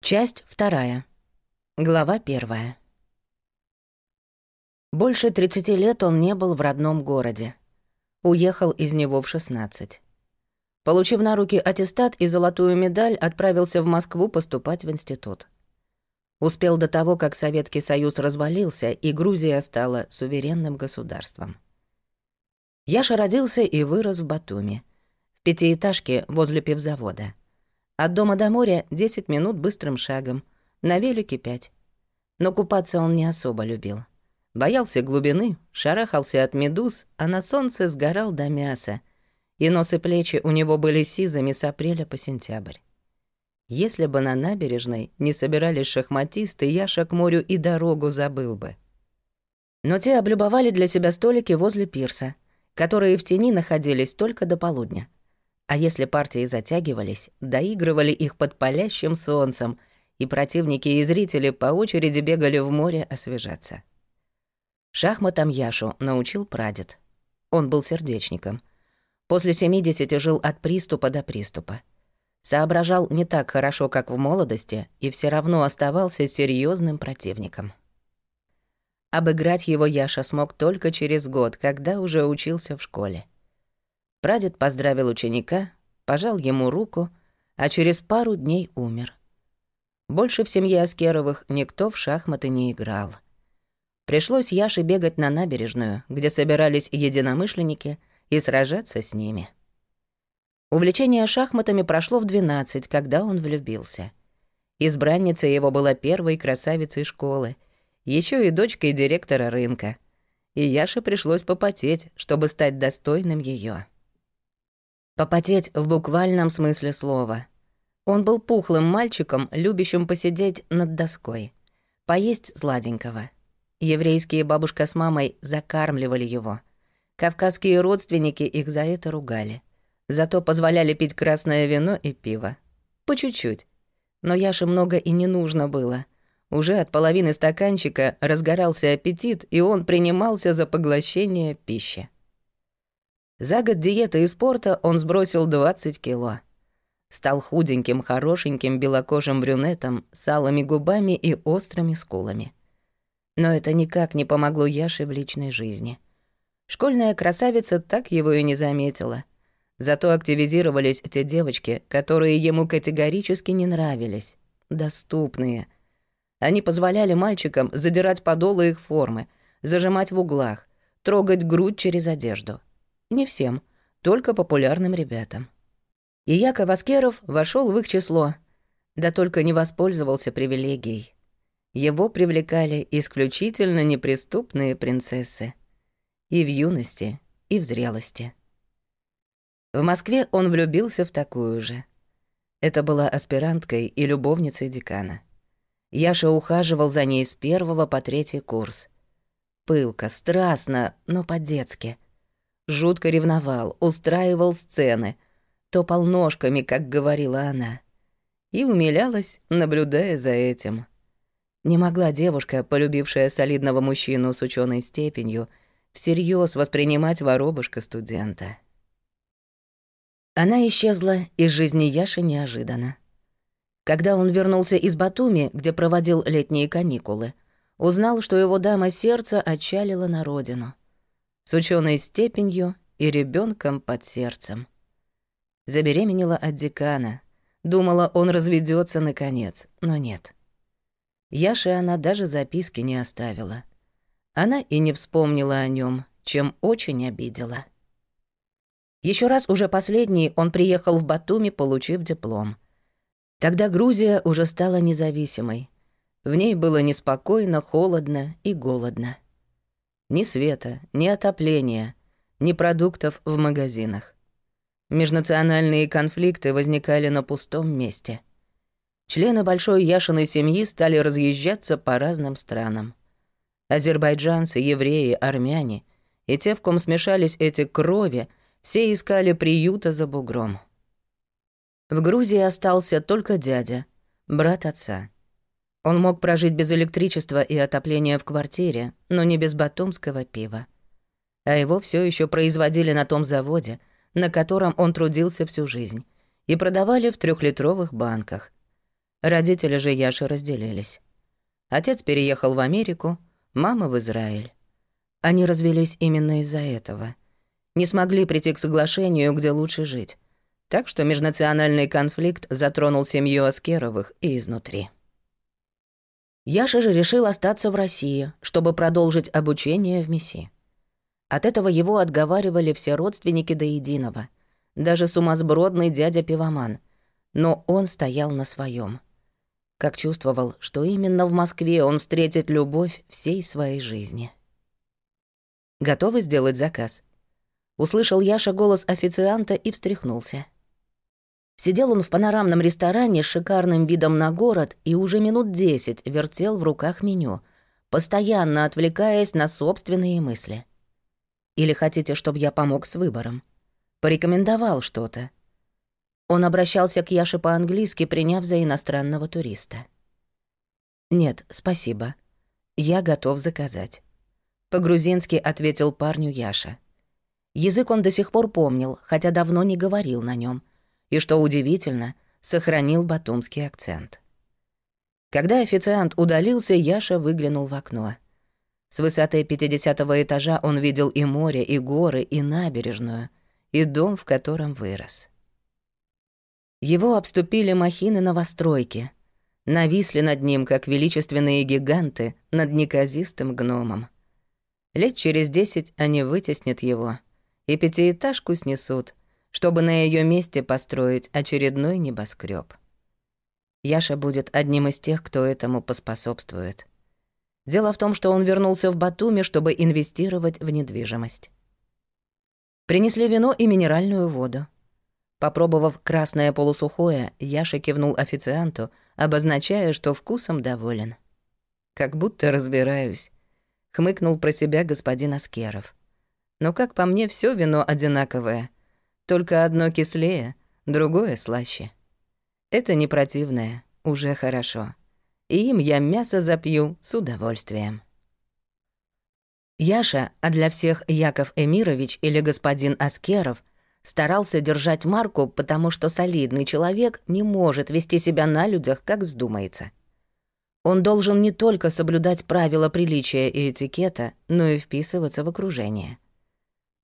Часть вторая. Глава первая. Больше 30 лет он не был в родном городе. Уехал из него в 16. Получив на руки аттестат и золотую медаль, отправился в Москву поступать в институт. Успел до того, как Советский Союз развалился, и Грузия стала суверенным государством. Яша родился и вырос в Батуми, в пятиэтажке возле пивзавода. От дома до моря 10 минут быстрым шагом, на велике 5. Но купаться он не особо любил. Боялся глубины, шарахался от медуз, а на солнце сгорал до мяса. И нос и плечи у него были сизыми с апреля по сентябрь. Если бы на набережной не собирались шахматисты, Яша к морю и дорогу забыл бы. Но те облюбовали для себя столики возле пирса, которые в тени находились только до полудня. А если партии затягивались, доигрывали их под палящим солнцем, и противники и зрители по очереди бегали в море освежаться. Шахматам Яшу научил прадед. Он был сердечником. После 70 жил от приступа до приступа. Соображал не так хорошо, как в молодости, и все равно оставался серьезным противником. Обыграть его Яша смог только через год, когда уже учился в школе. Прадед поздравил ученика, пожал ему руку, а через пару дней умер. Больше в семье Аскеровых никто в шахматы не играл. Пришлось Яше бегать на набережную, где собирались единомышленники, и сражаться с ними. Увлечение шахматами прошло в 12, когда он влюбился. Избранница его была первой красавицей школы, еще и дочкой директора рынка. И Яше пришлось попотеть, чтобы стать достойным ее. Попотеть в буквальном смысле слова. Он был пухлым мальчиком, любящим посидеть над доской, поесть сладенького. Еврейские бабушка с мамой закармливали его. Кавказские родственники их за это ругали. Зато позволяли пить красное вино и пиво. По чуть-чуть. Но Яше много и не нужно было. Уже от половины стаканчика разгорался аппетит, и он принимался за поглощение пищи. За год диеты и спорта он сбросил 20 кило. Стал худеньким, хорошеньким, белокожим брюнетом с алыми губами и острыми скулами. Но это никак не помогло Яше в личной жизни. Школьная красавица так его и не заметила. Зато активизировались те девочки, которые ему категорически не нравились. Доступные. Они позволяли мальчикам задирать подолы их формы, зажимать в углах, трогать грудь через одежду — не всем, только популярным ребятам. И Яков Аскеров вошел в их число, да только не воспользовался привилегией. Его привлекали исключительно неприступные принцессы. И в юности, и в зрелости. В Москве он влюбился в такую же. Это была аспиранткой и любовницей декана. Яша ухаживал за ней с первого по третий курс. Пылко, страстно, но по-детски — Жутко ревновал, устраивал сцены, топал ножками, как говорила она. И умилялась, наблюдая за этим. Не могла девушка, полюбившая солидного мужчину с ученой степенью, всерьез воспринимать воробушка студента. Она исчезла из жизни Яши неожиданно. Когда он вернулся из Батуми, где проводил летние каникулы, узнал, что его дама сердца отчалила на родину с ученой степенью и ребенком под сердцем. Забеременела от декана. Думала, он разведется наконец, но нет. Яше она даже записки не оставила. Она и не вспомнила о нем, чем очень обидела. Еще раз уже последний он приехал в Батуми, получив диплом. Тогда Грузия уже стала независимой. В ней было неспокойно, холодно и голодно. Ни света, ни отопления, ни продуктов в магазинах. Межнациональные конфликты возникали на пустом месте. Члены большой Яшиной семьи стали разъезжаться по разным странам. Азербайджанцы, евреи, армяне и те, в ком смешались эти крови, все искали приюта за бугром. В Грузии остался только дядя, брат отца. Он мог прожить без электричества и отопления в квартире, но не без батумского пива. А его все еще производили на том заводе, на котором он трудился всю жизнь, и продавали в трехлитровых банках. Родители же Яши разделились. Отец переехал в Америку, мама в Израиль. Они развелись именно из-за этого. Не смогли прийти к соглашению, где лучше жить. Так что межнациональный конфликт затронул семью Аскеровых и изнутри. Яша же решил остаться в России, чтобы продолжить обучение в МИСИ. От этого его отговаривали все родственники до единого, даже сумасбродный дядя Пивоман. Но он стоял на своем. Как чувствовал, что именно в Москве он встретит любовь всей своей жизни. «Готовы сделать заказ?» Услышал Яша голос официанта и встряхнулся. Сидел он в панорамном ресторане с шикарным видом на город и уже минут десять вертел в руках меню, постоянно отвлекаясь на собственные мысли. Или хотите, чтобы я помог с выбором? Порекомендовал что-то. Он обращался к Яше по-английски, приняв за иностранного туриста. «Нет, спасибо. Я готов заказать». По-грузински ответил парню Яша. Язык он до сих пор помнил, хотя давно не говорил на нем и, что удивительно, сохранил батумский акцент. Когда официант удалился, Яша выглянул в окно. С высоты пятидесятого этажа он видел и море, и горы, и набережную, и дом, в котором вырос. Его обступили махины новостройки, нависли над ним, как величественные гиганты над неказистым гномом. Лет через десять они вытеснят его и пятиэтажку снесут, чтобы на ее месте построить очередной небоскреб. Яша будет одним из тех, кто этому поспособствует. Дело в том, что он вернулся в Батуми, чтобы инвестировать в недвижимость. Принесли вино и минеральную воду. Попробовав красное полусухое, Яша кивнул официанту, обозначая, что вкусом доволен. «Как будто разбираюсь», — хмыкнул про себя господин Аскеров. «Но, как по мне, все вино одинаковое. Только одно кислее, другое слаще. Это не противное, уже хорошо. И им я мясо запью с удовольствием. Яша, а для всех Яков Эмирович или господин Аскеров, старался держать марку, потому что солидный человек не может вести себя на людях, как вздумается. Он должен не только соблюдать правила приличия и этикета, но и вписываться в окружение.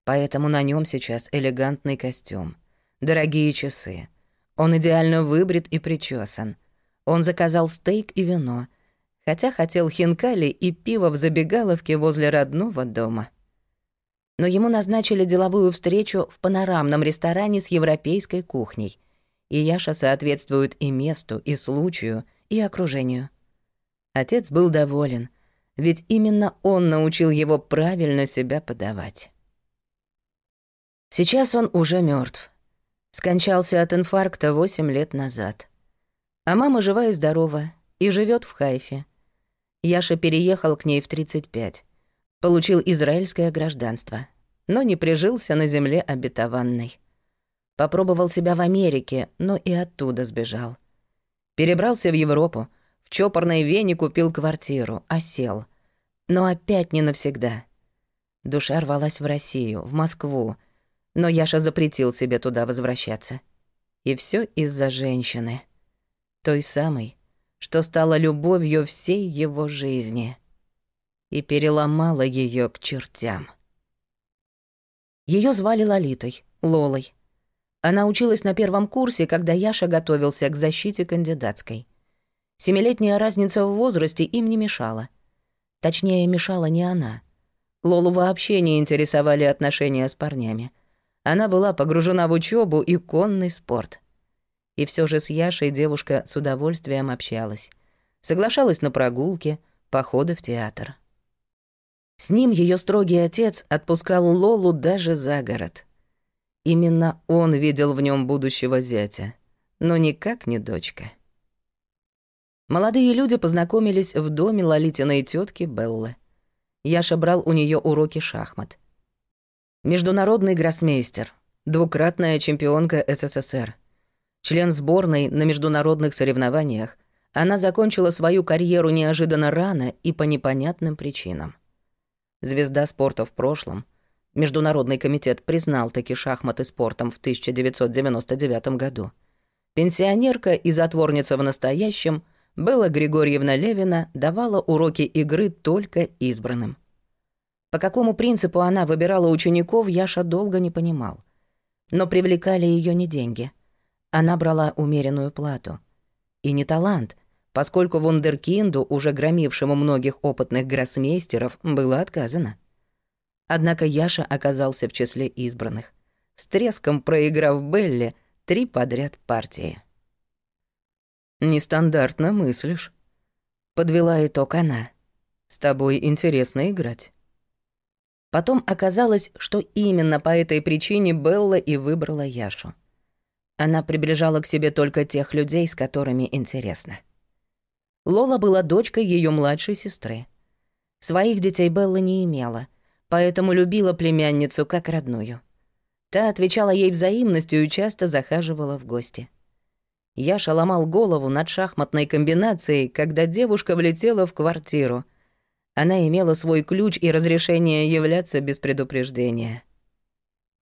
Поэтому на нем сейчас элегантный костюм, дорогие часы. Он идеально выбрит и причесан. Он заказал стейк и вино, хотя хотел хинкали и пиво в забегаловке возле родного дома. Но ему назначили деловую встречу в панорамном ресторане с европейской кухней, и Яша соответствует и месту, и случаю, и окружению. Отец был доволен, ведь именно он научил его правильно себя подавать. Сейчас он уже мертв. Скончался от инфаркта 8 лет назад. А мама жива и здорова, и живет в Хайфе. Яша переехал к ней в 35. Получил израильское гражданство, но не прижился на земле обетованной. Попробовал себя в Америке, но и оттуда сбежал. Перебрался в Европу, в чопорной Вене купил квартиру, осел. Но опять не навсегда. Душа рвалась в Россию, в Москву, но Яша запретил себе туда возвращаться. И все из-за женщины. Той самой, что стала любовью всей его жизни. И переломала ее к чертям. Ее звали Лолитой, Лолой. Она училась на первом курсе, когда Яша готовился к защите кандидатской. Семилетняя разница в возрасте им не мешала. Точнее, мешала не она. Лолу вообще не интересовали отношения с парнями — она была погружена в учебу и конный спорт. И все же с Яшей девушка с удовольствием общалась. Соглашалась на прогулки, походы в театр. С ним ее строгий отец отпускал Лолу даже за город. Именно он видел в нем будущего зятя, но никак не дочка. Молодые люди познакомились в доме Лолитиной тетки Беллы. Яша брал у нее уроки шахмат — Международный гроссмейстер, двукратная чемпионка СССР, член сборной на международных соревнованиях, она закончила свою карьеру неожиданно рано и по непонятным причинам. Звезда спорта в прошлом. Международный комитет признал таки шахматы спортом в 1999 году. Пенсионерка и затворница в настоящем, Белла Григорьевна Левина давала уроки игры только избранным. По какому принципу она выбирала учеников, Яша долго не понимал. Но привлекали ее не деньги. Она брала умеренную плату. И не талант, поскольку вундеркинду, уже громившему многих опытных гроссмейстеров, было отказано. Однако Яша оказался в числе избранных, с треском проиграв Белле три подряд партии. «Нестандартно мыслишь», — подвела итог она. «С тобой интересно играть». Потом оказалось, что именно по этой причине Белла и выбрала Яшу. Она приближала к себе только тех людей, с которыми интересно. Лола была дочкой ее младшей сестры. Своих детей Белла не имела, поэтому любила племянницу как родную. Та отвечала ей взаимностью и часто захаживала в гости. Яша ломал голову над шахматной комбинацией, когда девушка влетела в квартиру. Она имела свой ключ и разрешение являться без предупреждения.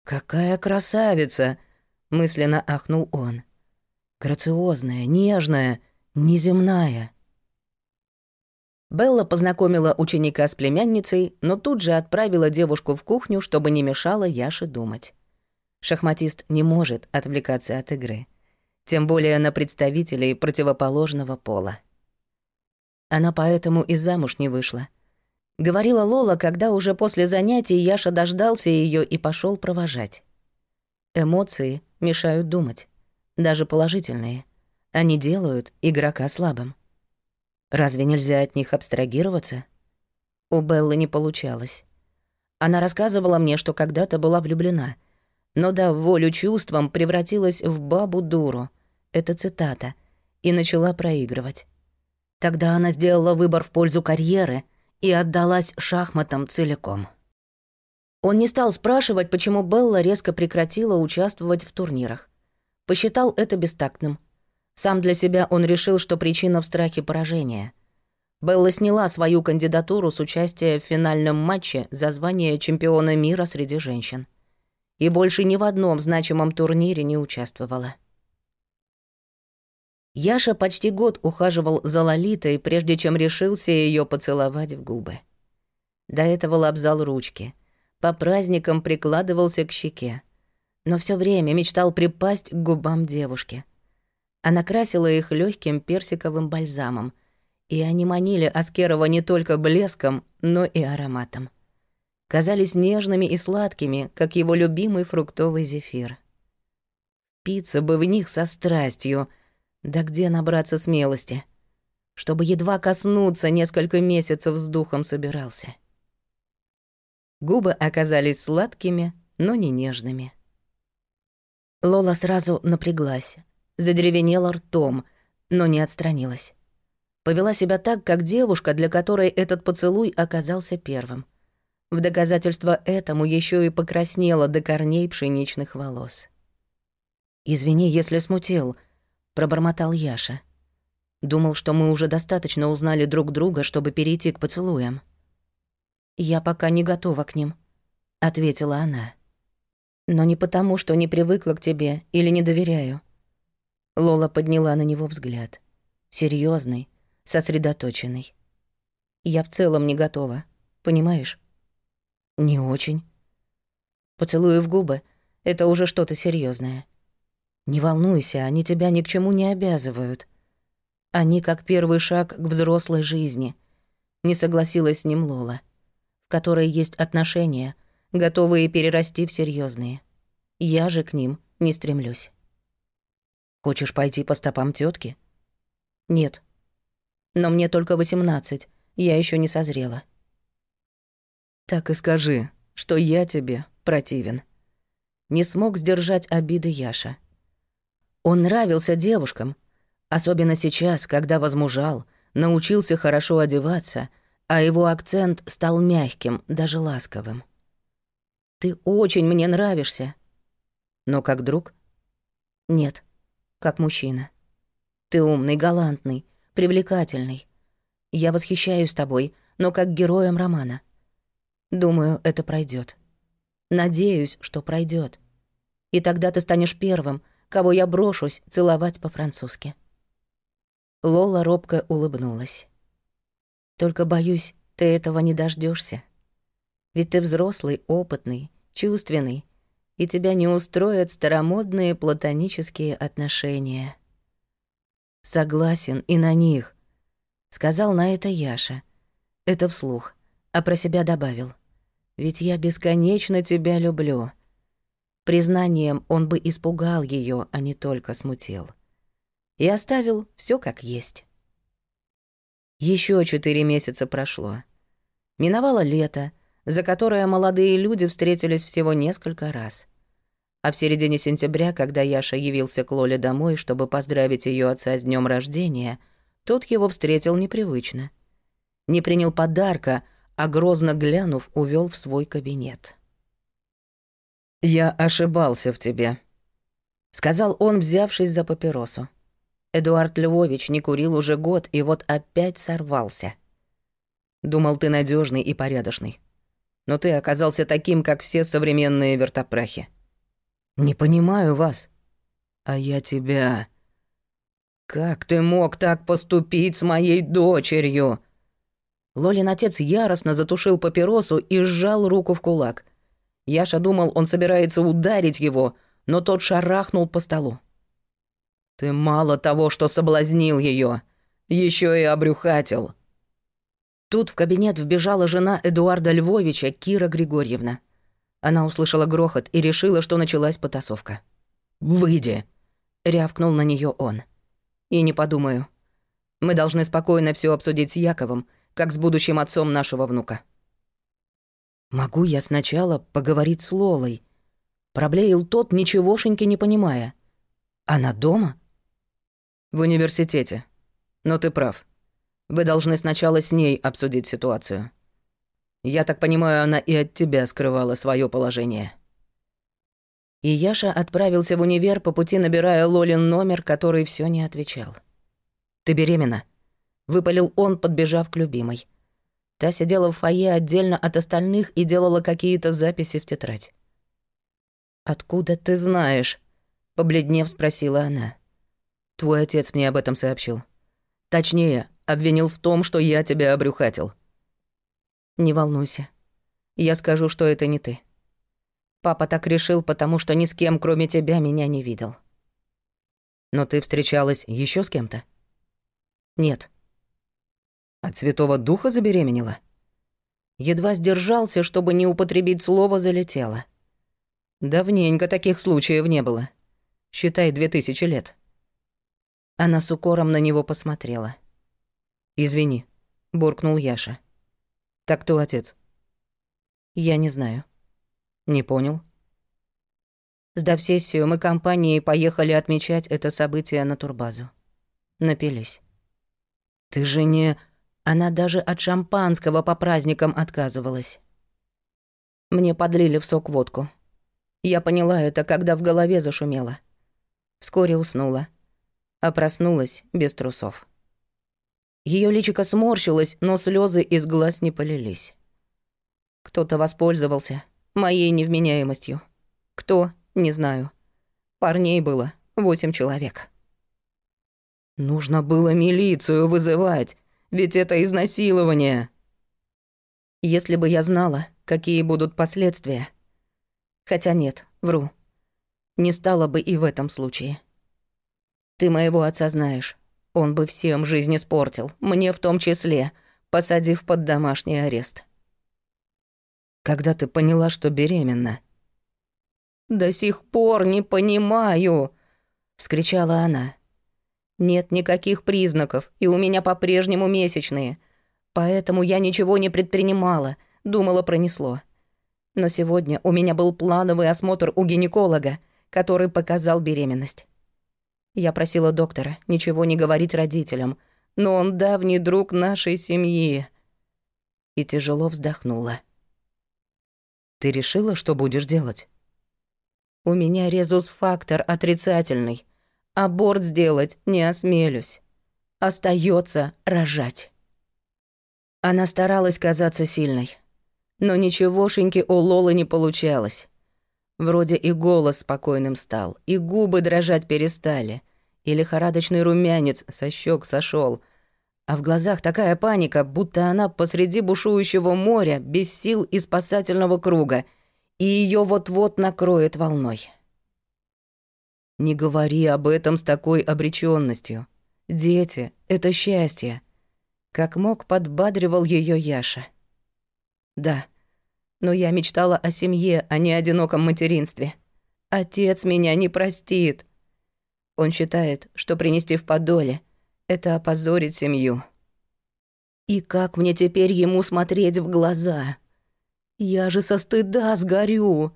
«Какая красавица!» — мысленно ахнул он. «Грациозная, нежная, неземная». Белла познакомила ученика с племянницей, но тут же отправила девушку в кухню, чтобы не мешала Яше думать. Шахматист не может отвлекаться от игры тем более на представителей противоположного пола. Она поэтому и замуж не вышла. Говорила Лола, когда уже после занятий Яша дождался ее и пошел провожать. Эмоции мешают думать, даже положительные. Они делают игрока слабым. Разве нельзя от них абстрагироваться? У Беллы не получалось. Она рассказывала мне, что когда-то была влюблена — но дав волю чувствам, превратилась в бабу-дуру. Это цитата. И начала проигрывать. Тогда она сделала выбор в пользу карьеры и отдалась шахматам целиком. Он не стал спрашивать, почему Белла резко прекратила участвовать в турнирах. Посчитал это бестактным. Сам для себя он решил, что причина в страхе поражения. Белла сняла свою кандидатуру с участия в финальном матче за звание чемпиона мира среди женщин и больше ни в одном значимом турнире не участвовала. Яша почти год ухаживал за Лолитой, прежде чем решился ее поцеловать в губы. До этого лобзал ручки, по праздникам прикладывался к щеке, но все время мечтал припасть к губам девушки. Она красила их легким персиковым бальзамом, и они манили Аскерова не только блеском, но и ароматом казались нежными и сладкими, как его любимый фруктовый зефир. Пицца бы в них со страстью, да где набраться смелости, чтобы едва коснуться несколько месяцев с духом собирался. Губы оказались сладкими, но не нежными. Лола сразу напряглась, задеревенела ртом, но не отстранилась. Повела себя так, как девушка, для которой этот поцелуй оказался первым. В доказательство этому еще и покраснела до корней пшеничных волос. «Извини, если смутил», — пробормотал Яша. «Думал, что мы уже достаточно узнали друг друга, чтобы перейти к поцелуям». «Я пока не готова к ним», — ответила она. «Но не потому, что не привыкла к тебе или не доверяю». Лола подняла на него взгляд. серьезный, сосредоточенный. «Я в целом не готова, понимаешь?» Не очень. Поцелуи в губы — это уже что-то серьезное. Не волнуйся, они тебя ни к чему не обязывают. Они как первый шаг к взрослой жизни. Не согласилась с ним Лола, в которой есть отношения, готовые перерасти в серьезные. Я же к ним не стремлюсь. Хочешь пойти по стопам тетки? Нет. Но мне только восемнадцать, я еще не созрела. Так и скажи, что я тебе противен. Не смог сдержать обиды Яша. Он нравился девушкам, особенно сейчас, когда возмужал, научился хорошо одеваться, а его акцент стал мягким, даже ласковым. «Ты очень мне нравишься». «Но как друг?» «Нет, как мужчина. Ты умный, галантный, привлекательный. Я восхищаюсь тобой, но как героем романа. Думаю, это пройдет. Надеюсь, что пройдет. И тогда ты станешь первым, кого я брошусь целовать по-французски. Лола робко улыбнулась. Только боюсь, ты этого не дождешься. Ведь ты взрослый, опытный, чувственный, и тебя не устроят старомодные платонические отношения. Согласен и на них, сказал на это Яша. Это вслух, а про себя добавил. Ведь я бесконечно тебя люблю. Признанием он бы испугал ее, а не только смутил. И оставил все как есть. Еще четыре месяца прошло. Миновало лето, за которое молодые люди встретились всего несколько раз. А в середине сентября, когда Яша явился к Лоле домой, чтобы поздравить ее отца с днем рождения, тот его встретил непривычно. Не принял подарка, а грозно глянув, увел в свой кабинет. «Я ошибался в тебе», — сказал он, взявшись за папиросу. Эдуард Львович не курил уже год и вот опять сорвался. Думал, ты надежный и порядочный. Но ты оказался таким, как все современные вертопрахи. Не понимаю вас. А я тебя... Как ты мог так поступить с моей дочерью? Лолин отец яростно затушил папиросу и сжал руку в кулак. Яша думал, он собирается ударить его, но тот шарахнул по столу. Ты мало того, что соблазнил ее, еще и обрюхатил. Тут в кабинет вбежала жена Эдуарда Львовича, Кира Григорьевна. Она услышала грохот и решила, что началась потасовка. «Выйди!» — рявкнул на нее он. «И не подумаю. Мы должны спокойно все обсудить с Яковом, как с будущим отцом нашего внука». «Могу я сначала поговорить с Лолой?» Проблеял тот, ничегошеньки не понимая. «Она дома?» В университете. Но ты прав. Вы должны сначала с ней обсудить ситуацию. Я так понимаю, она и от тебя скрывала свое положение. И Яша отправился в универ по пути, набирая Лолин номер, который все не отвечал. «Ты беременна?» — выпалил он, подбежав к любимой. Та сидела в фойе отдельно от остальных и делала какие-то записи в тетрадь. «Откуда ты знаешь?» — побледнев спросила она. Твой отец мне об этом сообщил. Точнее, обвинил в том, что я тебя обрюхатил. Не волнуйся. Я скажу, что это не ты. Папа так решил, потому что ни с кем, кроме тебя, меня не видел. Но ты встречалась еще с кем-то? Нет. От Святого Духа забеременела? Едва сдержался, чтобы не употребить слово «залетела». Давненько таких случаев не было. Считай, две тысячи лет. Она с укором на него посмотрела. «Извини», — буркнул Яша. «Так кто отец?» «Я не знаю». «Не понял». Сдав сессию, мы компанией поехали отмечать это событие на турбазу. Напились. «Ты же не...» Она даже от шампанского по праздникам отказывалась. Мне подлили в сок водку. Я поняла это, когда в голове зашумело. Вскоре уснула а проснулась без трусов. Ее личико сморщилось, но слезы из глаз не полились. Кто-то воспользовался моей невменяемостью. Кто, не знаю. Парней было восемь человек. Нужно было милицию вызывать, ведь это изнасилование. Если бы я знала, какие будут последствия. Хотя нет, вру. Не стало бы и в этом случае. Ты моего отца знаешь. Он бы всем жизнь испортил, мне в том числе, посадив под домашний арест. Когда ты поняла, что беременна? До сих пор не понимаю, вскричала она. Нет никаких признаков, и у меня по-прежнему месячные. Поэтому я ничего не предпринимала, думала, пронесло. Но сегодня у меня был плановый осмотр у гинеколога, который показал беременность. Я просила доктора ничего не говорить родителям, но он давний друг нашей семьи. И тяжело вздохнула. Ты решила, что будешь делать? У меня резус-фактор отрицательный. Аборт сделать не осмелюсь. Остается рожать. Она старалась казаться сильной. Но ничегошеньки у Лолы не получалось. Вроде и голос спокойным стал, и губы дрожать перестали, и лихорадочный румянец со щек сошел, а в глазах такая паника, будто она посреди бушующего моря, без сил и спасательного круга, и ее вот-вот накроет волной. Не говори об этом с такой обреченностью. Дети — это счастье. Как мог, подбадривал ее Яша. Да, но я мечтала о семье, а не одиноком материнстве. Отец меня не простит. Он считает, что принести в подоле — это опозорить семью. И как мне теперь ему смотреть в глаза? Я же со стыда сгорю.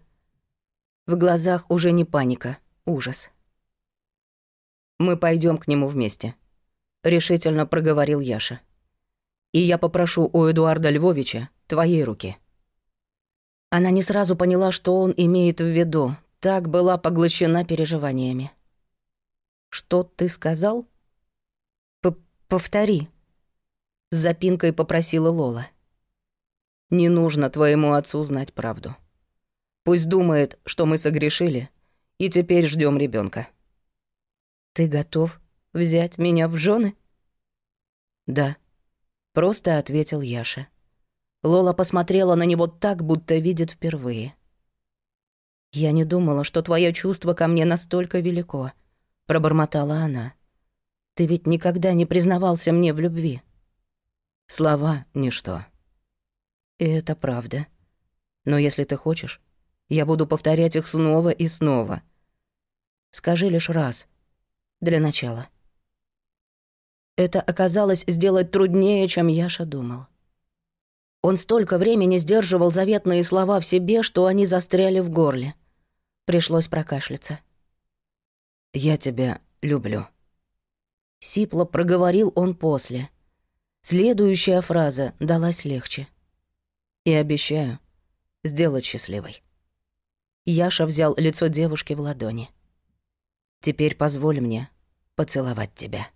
В глазах уже не паника, ужас. Мы пойдем к нему вместе, решительно проговорил Яша. И я попрошу у Эдуарда Львовича твоей руки. Она не сразу поняла, что он имеет в виду, так была поглощена переживаниями. «Что ты сказал?» П «Повтори», — с запинкой попросила Лола. «Не нужно твоему отцу знать правду. Пусть думает, что мы согрешили, и теперь ждем ребенка. «Ты готов взять меня в жены? «Да», — просто ответил Яша. Лола посмотрела на него так, будто видит впервые. «Я не думала, что твое чувство ко мне настолько велико», — пробормотала она. «Ты ведь никогда не признавался мне в любви». Слова — ничто. И это правда. Но если ты хочешь, я буду повторять их снова и снова. Скажи лишь раз. Для начала. Это оказалось сделать труднее, чем Яша думал. Он столько времени сдерживал заветные слова в себе, что они застряли в горле. Пришлось прокашляться. «Я тебя люблю». Сипло проговорил он после. Следующая фраза далась легче. «И обещаю сделать счастливой». Яша взял лицо девушки в ладони. «Теперь позволь мне поцеловать тебя».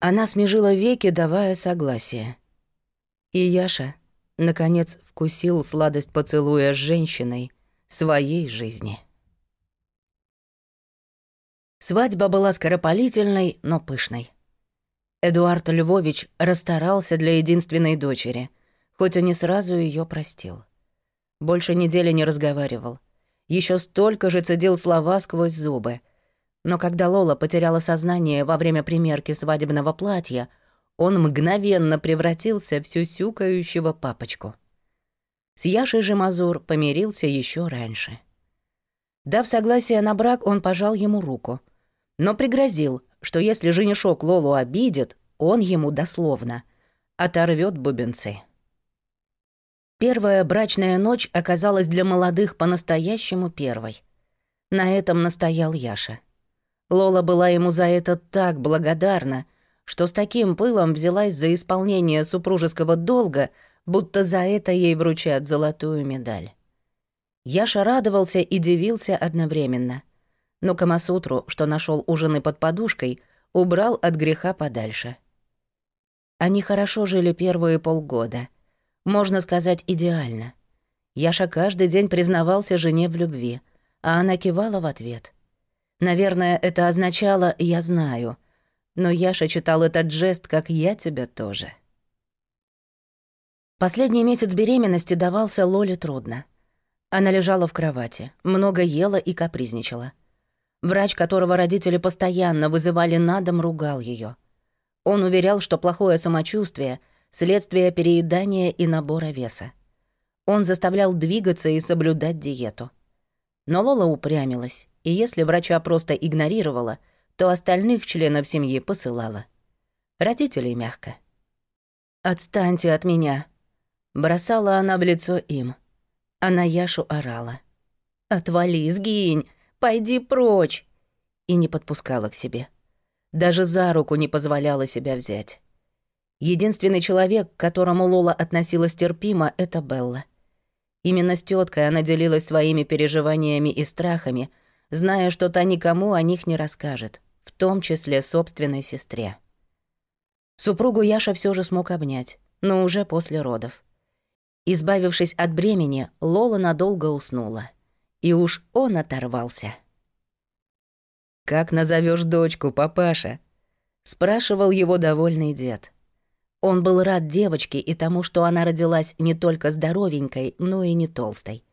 Она смежила веки, давая согласие. И Яша, наконец, вкусил сладость поцелуя с женщиной своей жизни. Свадьба была скоропалительной, но пышной. Эдуард Львович расстарался для единственной дочери, хоть и не сразу ее простил. Больше недели не разговаривал. Еще столько же цедил слова сквозь зубы. Но когда Лола потеряла сознание во время примерки свадебного платья — он мгновенно превратился в сюсюкающего папочку. С Яшей же Мазур помирился еще раньше. Дав согласие на брак, он пожал ему руку, но пригрозил, что если женишок Лолу обидит, он ему дословно оторвет бубенцы. Первая брачная ночь оказалась для молодых по-настоящему первой. На этом настоял Яша. Лола была ему за это так благодарна, что с таким пылом взялась за исполнение супружеского долга, будто за это ей вручат золотую медаль. Яша радовался и дивился одновременно. Но Камасутру, что нашел у жены под подушкой, убрал от греха подальше. Они хорошо жили первые полгода. Можно сказать, идеально. Яша каждый день признавался жене в любви, а она кивала в ответ. Наверное, это означало «я знаю», но Яша читал этот жест, как я тебя тоже. Последний месяц беременности давался Лоле трудно. Она лежала в кровати, много ела и капризничала. Врач, которого родители постоянно вызывали на дом, ругал ее. Он уверял, что плохое самочувствие — следствие переедания и набора веса. Он заставлял двигаться и соблюдать диету. Но Лола упрямилась, и если врача просто игнорировала — то остальных членов семьи посылала. Родителей мягко. «Отстаньте от меня!» Бросала она в лицо им. А на Яшу орала. «Отвали, сгинь! Пойди прочь!» И не подпускала к себе. Даже за руку не позволяла себя взять. Единственный человек, к которому Лола относилась терпимо, — это Белла. Именно с теткой она делилась своими переживаниями и страхами — зная, что та никому о них не расскажет, в том числе собственной сестре. Супругу Яша все же смог обнять, но уже после родов. Избавившись от бремени, Лола надолго уснула. И уж он оторвался. «Как назовешь дочку, папаша?» — спрашивал его довольный дед. Он был рад девочке и тому, что она родилась не только здоровенькой, но и не толстой.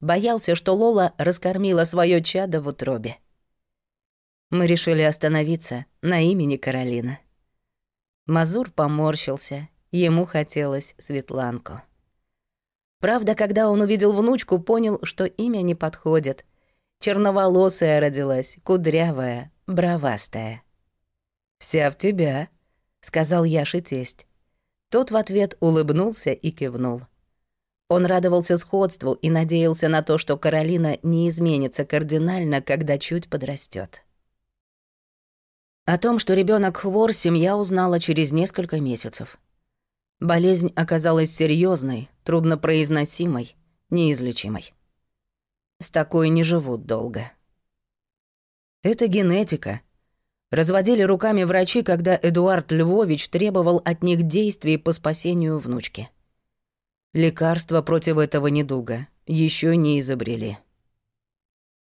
Боялся, что Лола раскормила свое чадо в утробе. Мы решили остановиться на имени Каролина. Мазур поморщился, ему хотелось Светланку. Правда, когда он увидел внучку, понял, что имя не подходит. Черноволосая родилась, кудрявая, бровастая. «Вся в тебя», — сказал Яши тесть. Тот в ответ улыбнулся и кивнул. Он радовался сходству и надеялся на то, что Каролина не изменится кардинально, когда чуть подрастет. О том, что ребенок хвор, семья узнала через несколько месяцев. Болезнь оказалась серьезной, труднопроизносимой, неизлечимой. С такой не живут долго. Это генетика. Разводили руками врачи, когда Эдуард Львович требовал от них действий по спасению внучки. Лекарства против этого недуга еще не изобрели.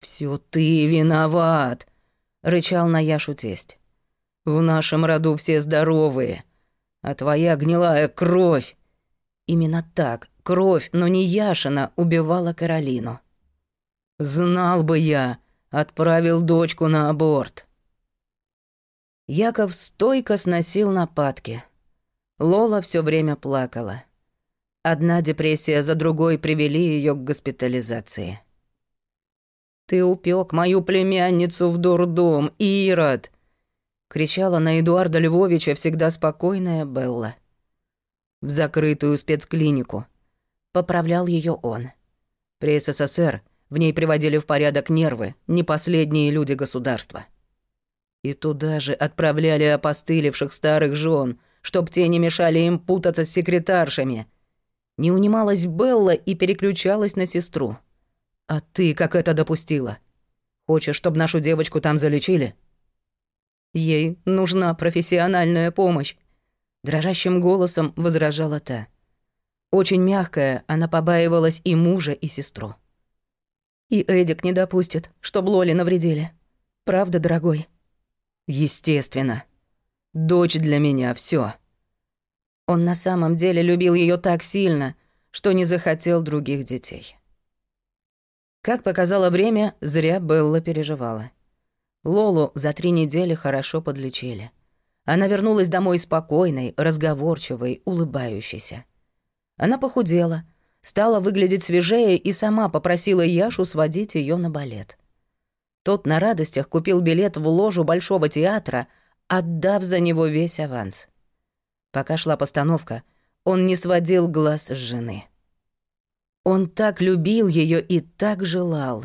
Все ты виноват!» — рычал на Яшу тесть. «В нашем роду все здоровые, а твоя гнилая кровь...» Именно так, кровь, но не Яшина, убивала Каролину. «Знал бы я, отправил дочку на аборт». Яков стойко сносил нападки. Лола все время плакала. Одна депрессия за другой привели ее к госпитализации. «Ты упек мою племянницу в дурдом, Ирод!» — кричала на Эдуарда Львовича всегда спокойная Белла. «В закрытую спецклинику». Поправлял ее он. При СССР в ней приводили в порядок нервы, не последние люди государства. И туда же отправляли опостылевших старых жен, чтоб те не мешали им путаться с секретаршами. Не унималась Белла и переключалась на сестру. «А ты как это допустила? Хочешь, чтобы нашу девочку там залечили?» Ей нужна профессиональная помощь», — дрожащим голосом возражала та. Очень мягкая, она побаивалась и мужа, и сестру. «И Эдик не допустит, чтоб Лоли навредили. Правда, дорогой?» «Естественно. Дочь для меня все. Он на самом деле любил ее так сильно, что не захотел других детей. Как показало время, зря Белла переживала. Лолу за три недели хорошо подлечили. Она вернулась домой спокойной, разговорчивой, улыбающейся. Она похудела, стала выглядеть свежее и сама попросила Яшу сводить ее на балет. Тот на радостях купил билет в ложу Большого театра, отдав за него весь аванс. Пока шла постановка, он не сводил глаз с жены. Он так любил ее и так желал.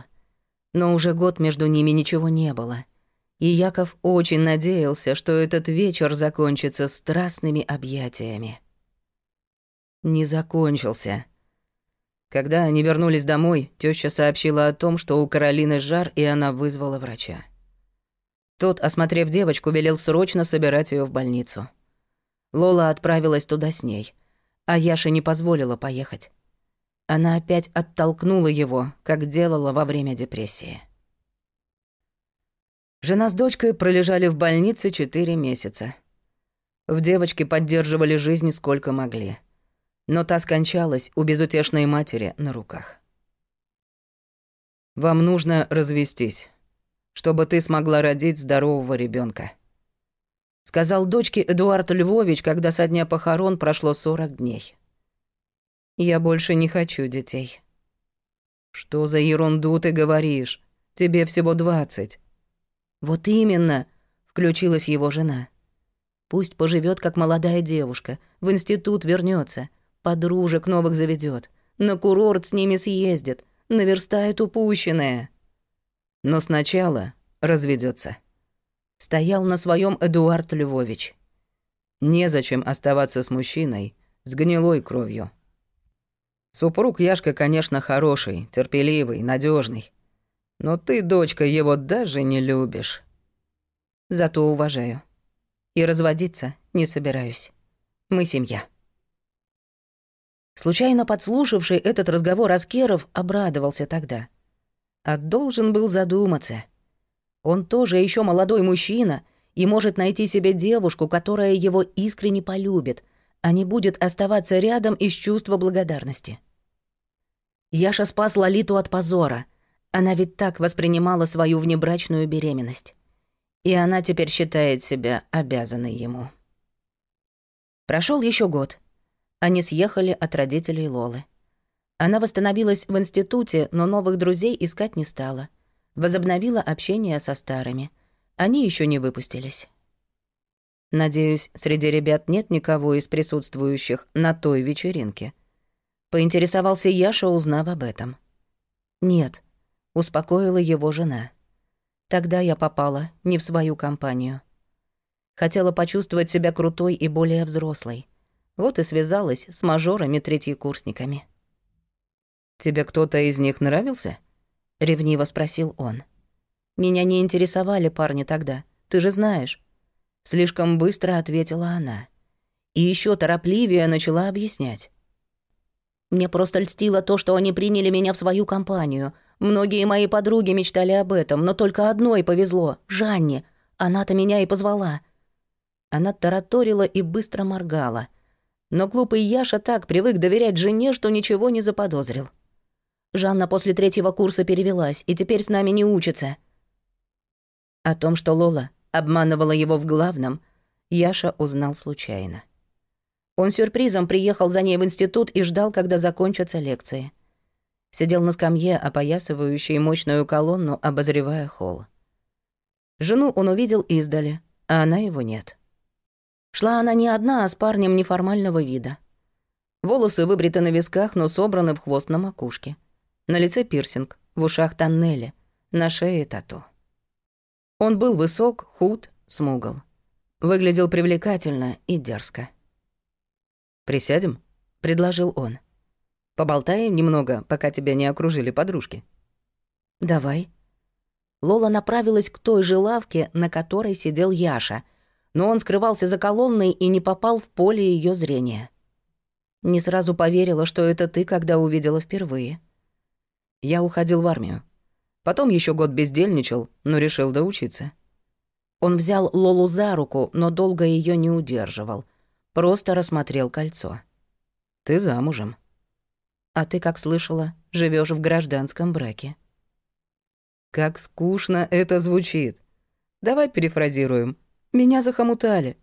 Но уже год между ними ничего не было — и Яков очень надеялся, что этот вечер закончится страстными объятиями. Не закончился. Когда они вернулись домой, тёща сообщила о том, что у Каролины жар, и она вызвала врача. Тот, осмотрев девочку, велел срочно собирать её в больницу. Лола отправилась туда с ней, а Яша не позволила поехать. Она опять оттолкнула его, как делала во время депрессии. Жена с дочкой пролежали в больнице четыре месяца. В девочке поддерживали жизнь сколько могли. Но та скончалась у безутешной матери на руках. «Вам нужно развестись, чтобы ты смогла родить здорового ребенка, сказал дочке Эдуард Львович, когда со дня похорон прошло сорок дней. «Я больше не хочу детей». «Что за ерунду ты говоришь? Тебе всего двадцать. «Вот именно», — включилась его жена. «Пусть поживет как молодая девушка, в институт вернется, подружек новых заведет, на курорт с ними съездит, наверстает упущенное». Но сначала разведется. Стоял на своем Эдуард Львович. Незачем оставаться с мужчиной с гнилой кровью. Супруг Яшка, конечно, хороший, терпеливый, надежный. Но ты, дочка, его даже не любишь. Зато уважаю. И разводиться не собираюсь. Мы семья. Случайно подслушавший этот разговор Аскеров обрадовался тогда. А должен был задуматься. Он тоже еще молодой мужчина и может найти себе девушку, которая его искренне полюбит, а не будет оставаться рядом из чувства благодарности. Яша спас Лолиту от позора. Она ведь так воспринимала свою внебрачную беременность. И она теперь считает себя обязанной ему. Прошел еще год. Они съехали от родителей Лолы. Она восстановилась в институте, но новых друзей искать не стала. Возобновила общение со старыми. Они еще не выпустились. Надеюсь, среди ребят нет никого из присутствующих на той вечеринке. Поинтересовался Яша, узнав об этом. Нет, успокоила его жена. Тогда я попала не в свою компанию. Хотела почувствовать себя крутой и более взрослой. Вот и связалась с мажорами-третьекурсниками. «Тебе кто-то из них нравился?» — ревниво спросил он. «Меня не интересовали парни тогда, ты же знаешь». Слишком быстро ответила она. И еще торопливее начала объяснять. «Мне просто льстило то, что они приняли меня в свою компанию. Многие мои подруги мечтали об этом, но только одной повезло — Жанне. Она-то меня и позвала». Она тараторила и быстро моргала. Но глупый Яша так привык доверять жене, что ничего не заподозрил. Жанна после третьего курса перевелась и теперь с нами не учится. О том, что Лола обманывала его в главном, Яша узнал случайно. Он сюрпризом приехал за ней в институт и ждал, когда закончатся лекции. Сидел на скамье, опоясывающей мощную колонну, обозревая холл. Жену он увидел издали, а она его нет. Шла она не одна, а с парнем неформального вида. Волосы выбриты на висках, но собраны в хвост на макушке. На лице пирсинг, в ушах тоннели, на шее тату. Он был высок, худ, смугл. Выглядел привлекательно и дерзко. «Присядем?» — предложил он. «Поболтаем немного, пока тебя не окружили подружки». «Давай». Лола направилась к той же лавке, на которой сидел Яша, но он скрывался за колонной и не попал в поле ее зрения. Не сразу поверила, что это ты, когда увидела впервые. Я уходил в армию. Потом еще год бездельничал, но решил доучиться. Он взял Лолу за руку, но долго ее не удерживал. Просто рассмотрел кольцо. «Ты замужем». «А ты, как слышала, живешь в гражданском браке». «Как скучно это звучит. Давай перефразируем. Меня захомутали.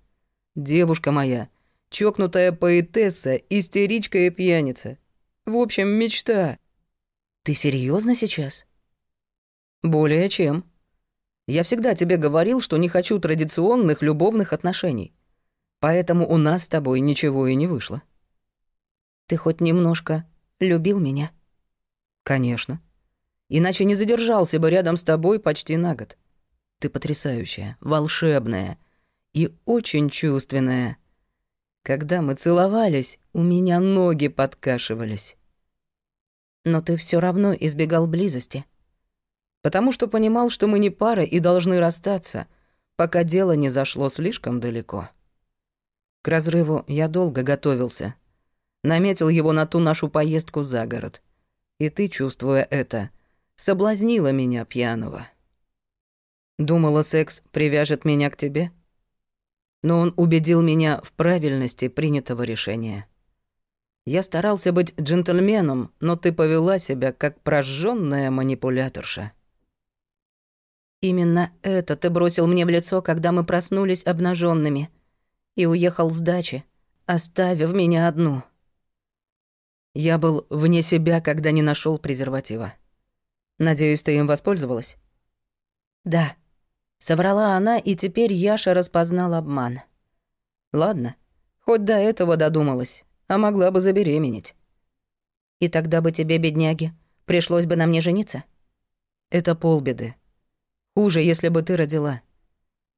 Девушка моя, чокнутая поэтесса, истеричка и пьяница. В общем, мечта». Ты серьезно сейчас? Более чем. Я всегда тебе говорил, что не хочу традиционных любовных отношений. Поэтому у нас с тобой ничего и не вышло. Ты хоть немножко любил меня? Конечно. Иначе не задержался бы рядом с тобой почти на год. Ты потрясающая, волшебная и очень чувственная. Когда мы целовались, у меня ноги подкашивались но ты все равно избегал близости. Потому что понимал, что мы не пара и должны расстаться, пока дело не зашло слишком далеко. К разрыву я долго готовился. Наметил его на ту нашу поездку за город. И ты, чувствуя это, соблазнила меня пьяного. Думала, секс привяжет меня к тебе? Но он убедил меня в правильности принятого решения. Я старался быть джентльменом, но ты повела себя как прожженная манипуляторша. Именно это ты бросил мне в лицо, когда мы проснулись обнаженными, и уехал с дачи, оставив меня одну. Я был вне себя, когда не нашел презерватива. Надеюсь, ты им воспользовалась? Да. Соврала она, и теперь Яша распознал обман. Ладно, хоть до этого додумалась а могла бы забеременеть. И тогда бы тебе, бедняги, пришлось бы на мне жениться? Это полбеды. Хуже, если бы ты родила.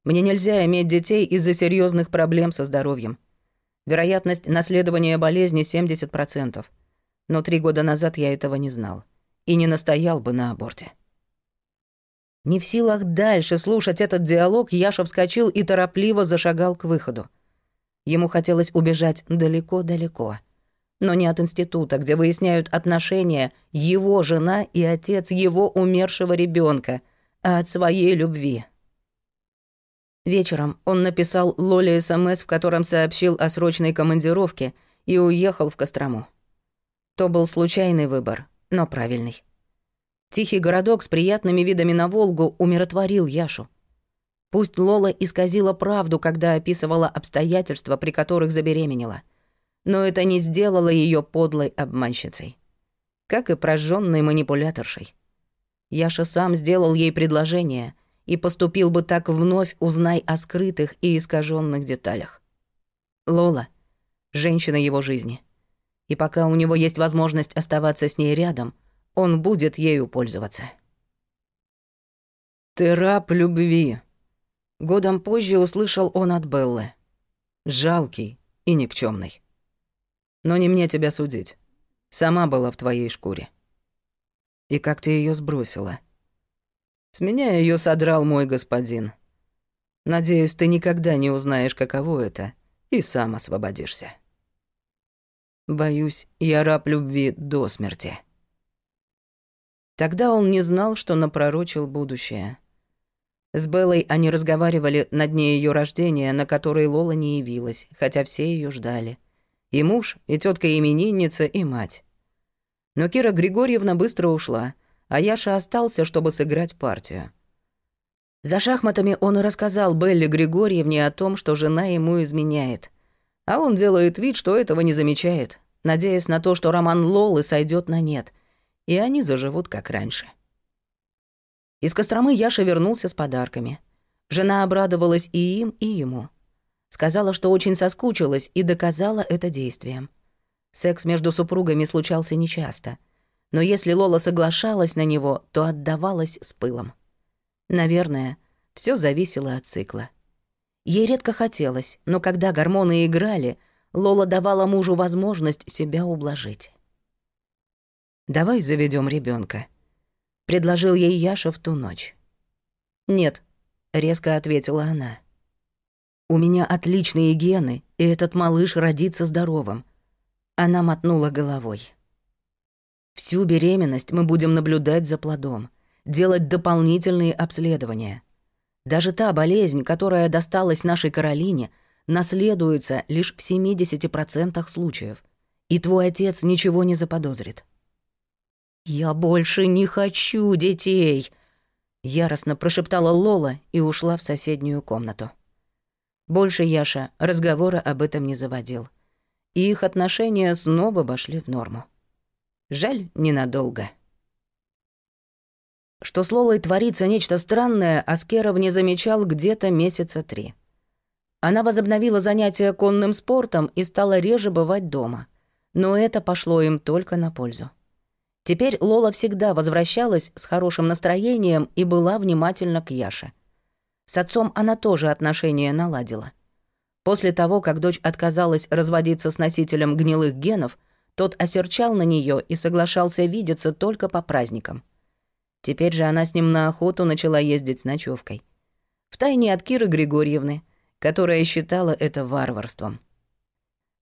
Мне нельзя иметь детей из-за серьезных проблем со здоровьем. Вероятность наследования болезни 70%. Но три года назад я этого не знал. И не настоял бы на аборте. Не в силах дальше слушать этот диалог, Яша вскочил и торопливо зашагал к выходу. Ему хотелось убежать далеко-далеко. Но не от института, где выясняют отношения его жена и отец его умершего ребенка, а от своей любви. Вечером он написал Лоле СМС, в котором сообщил о срочной командировке и уехал в Кострому. То был случайный выбор, но правильный. Тихий городок с приятными видами на Волгу умиротворил Яшу. Пусть Лола исказила правду, когда описывала обстоятельства, при которых забеременела. Но это не сделало ее подлой обманщицей. Как и прожженной манипуляторшей. Яша сам сделал ей предложение и поступил бы так вновь, узнай о скрытых и искаженных деталях. Лола — женщина его жизни. И пока у него есть возможность оставаться с ней рядом, он будет ею пользоваться. «Ты раб любви», Годом позже услышал он от Беллы. Жалкий и никчемный. Но не мне тебя судить. Сама была в твоей шкуре. И как ты ее сбросила? С меня ее содрал мой господин. Надеюсь, ты никогда не узнаешь, каково это, и сам освободишься. Боюсь, я раб любви до смерти. Тогда он не знал, что напророчил будущее — с Беллой они разговаривали на дне ее рождения, на который Лола не явилась, хотя все ее ждали. И муж, и тетка именинница, и мать. Но Кира Григорьевна быстро ушла, а Яша остался, чтобы сыграть партию. За шахматами он и рассказал Белле Григорьевне о том, что жена ему изменяет. А он делает вид, что этого не замечает, надеясь на то, что роман Лолы сойдет на нет, и они заживут как раньше. Из Костромы Яша вернулся с подарками. Жена обрадовалась и им, и ему. Сказала, что очень соскучилась и доказала это действием. Секс между супругами случался нечасто. Но если Лола соглашалась на него, то отдавалась с пылом. Наверное, все зависело от цикла. Ей редко хотелось, но когда гормоны играли, Лола давала мужу возможность себя ублажить. «Давай заведем ребенка, предложил ей Яша в ту ночь. «Нет», — резко ответила она. «У меня отличные гены, и этот малыш родится здоровым». Она мотнула головой. «Всю беременность мы будем наблюдать за плодом, делать дополнительные обследования. Даже та болезнь, которая досталась нашей Каролине, наследуется лишь в 70% случаев, и твой отец ничего не заподозрит. «Я больше не хочу детей!» Яростно прошептала Лола и ушла в соседнюю комнату. Больше Яша разговора об этом не заводил. И их отношения снова вошли в норму. Жаль, ненадолго. Что с Лолой творится нечто странное, Аскеров не замечал где-то месяца три. Она возобновила занятия конным спортом и стала реже бывать дома. Но это пошло им только на пользу. Теперь Лола всегда возвращалась с хорошим настроением и была внимательна к Яше. С отцом она тоже отношения наладила. После того, как дочь отказалась разводиться с носителем гнилых генов, тот осерчал на нее и соглашался видеться только по праздникам. Теперь же она с ним на охоту начала ездить с ночевкой. Втайне от Киры Григорьевны, которая считала это варварством.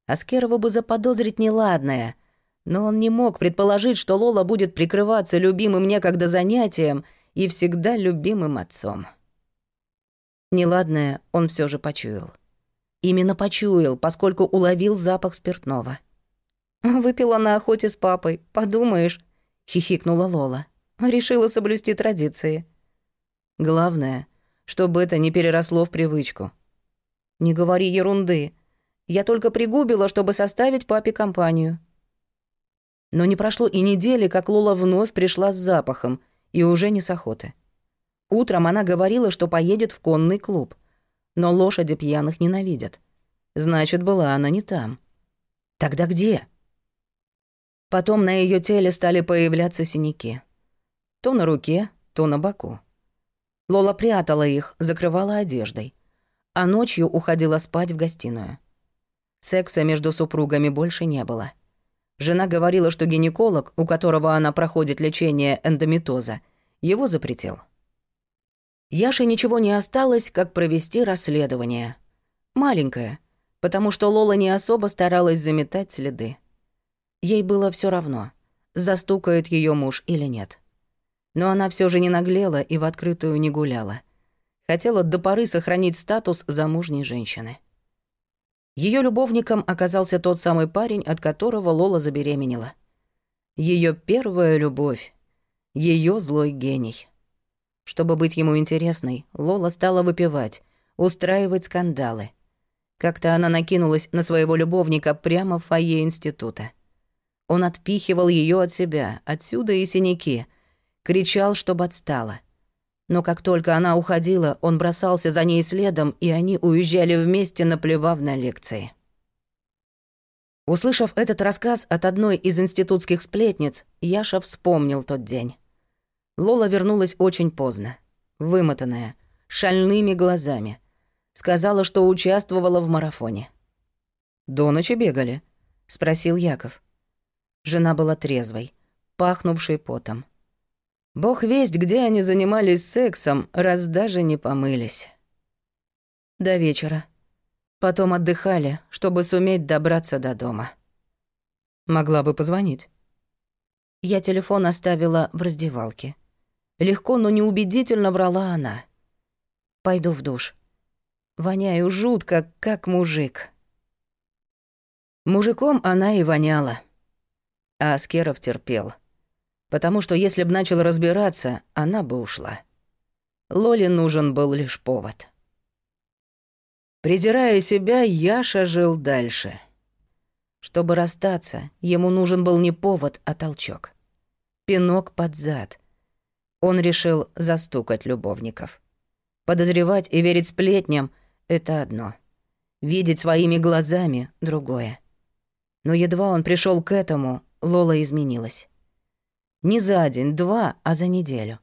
Аскерову бы заподозрить неладное — но он не мог предположить, что Лола будет прикрываться любимым некогда занятием и всегда любимым отцом. Неладное он все же почуял. Именно почуял, поскольку уловил запах спиртного. «Выпила на охоте с папой, подумаешь», — хихикнула Лола. «Решила соблюсти традиции». «Главное, чтобы это не переросло в привычку». «Не говори ерунды. Я только пригубила, чтобы составить папе компанию». Но не прошло и недели, как Лола вновь пришла с запахом, и уже не с охоты. Утром она говорила, что поедет в конный клуб. Но лошади пьяных ненавидят. Значит, была она не там. Тогда где? Потом на ее теле стали появляться синяки. То на руке, то на боку. Лола прятала их, закрывала одеждой. А ночью уходила спать в гостиную. Секса между супругами больше не было. Жена говорила, что гинеколог, у которого она проходит лечение эндометоза, его запретил. Яше ничего не осталось, как провести расследование. Маленькое, потому что Лола не особо старалась заметать следы. Ей было все равно, застукает ее муж или нет. Но она все же не наглела и в открытую не гуляла. Хотела до поры сохранить статус замужней женщины. Ее любовником оказался тот самый парень, от которого Лола забеременела. Ее первая любовь, ее злой гений. Чтобы быть ему интересной, Лола стала выпивать, устраивать скандалы. Как-то она накинулась на своего любовника прямо в фойе института. Он отпихивал ее от себя, отсюда и синяки, кричал, чтобы отстала. Но как только она уходила, он бросался за ней следом, и они уезжали вместе, наплевав на лекции. Услышав этот рассказ от одной из институтских сплетниц, Яша вспомнил тот день. Лола вернулась очень поздно, вымотанная, шальными глазами. Сказала, что участвовала в марафоне. «До ночи бегали?» — спросил Яков. Жена была трезвой, пахнувшей потом. Бог весть, где они занимались сексом, раз даже не помылись. До вечера. Потом отдыхали, чтобы суметь добраться до дома. Могла бы позвонить. Я телефон оставила в раздевалке. Легко, но неубедительно врала она. Пойду в душ. Воняю жутко, как мужик. Мужиком она и воняла. А Аскеров терпел. Потому что если б начал разбираться, она бы ушла. Лоле нужен был лишь повод. Презирая себя, Яша жил дальше. Чтобы расстаться, ему нужен был не повод, а толчок. Пинок под зад. Он решил застукать любовников. Подозревать и верить сплетням — это одно. Видеть своими глазами — другое. Но едва он пришел к этому, Лола изменилась. Не за день, два, а за неделю.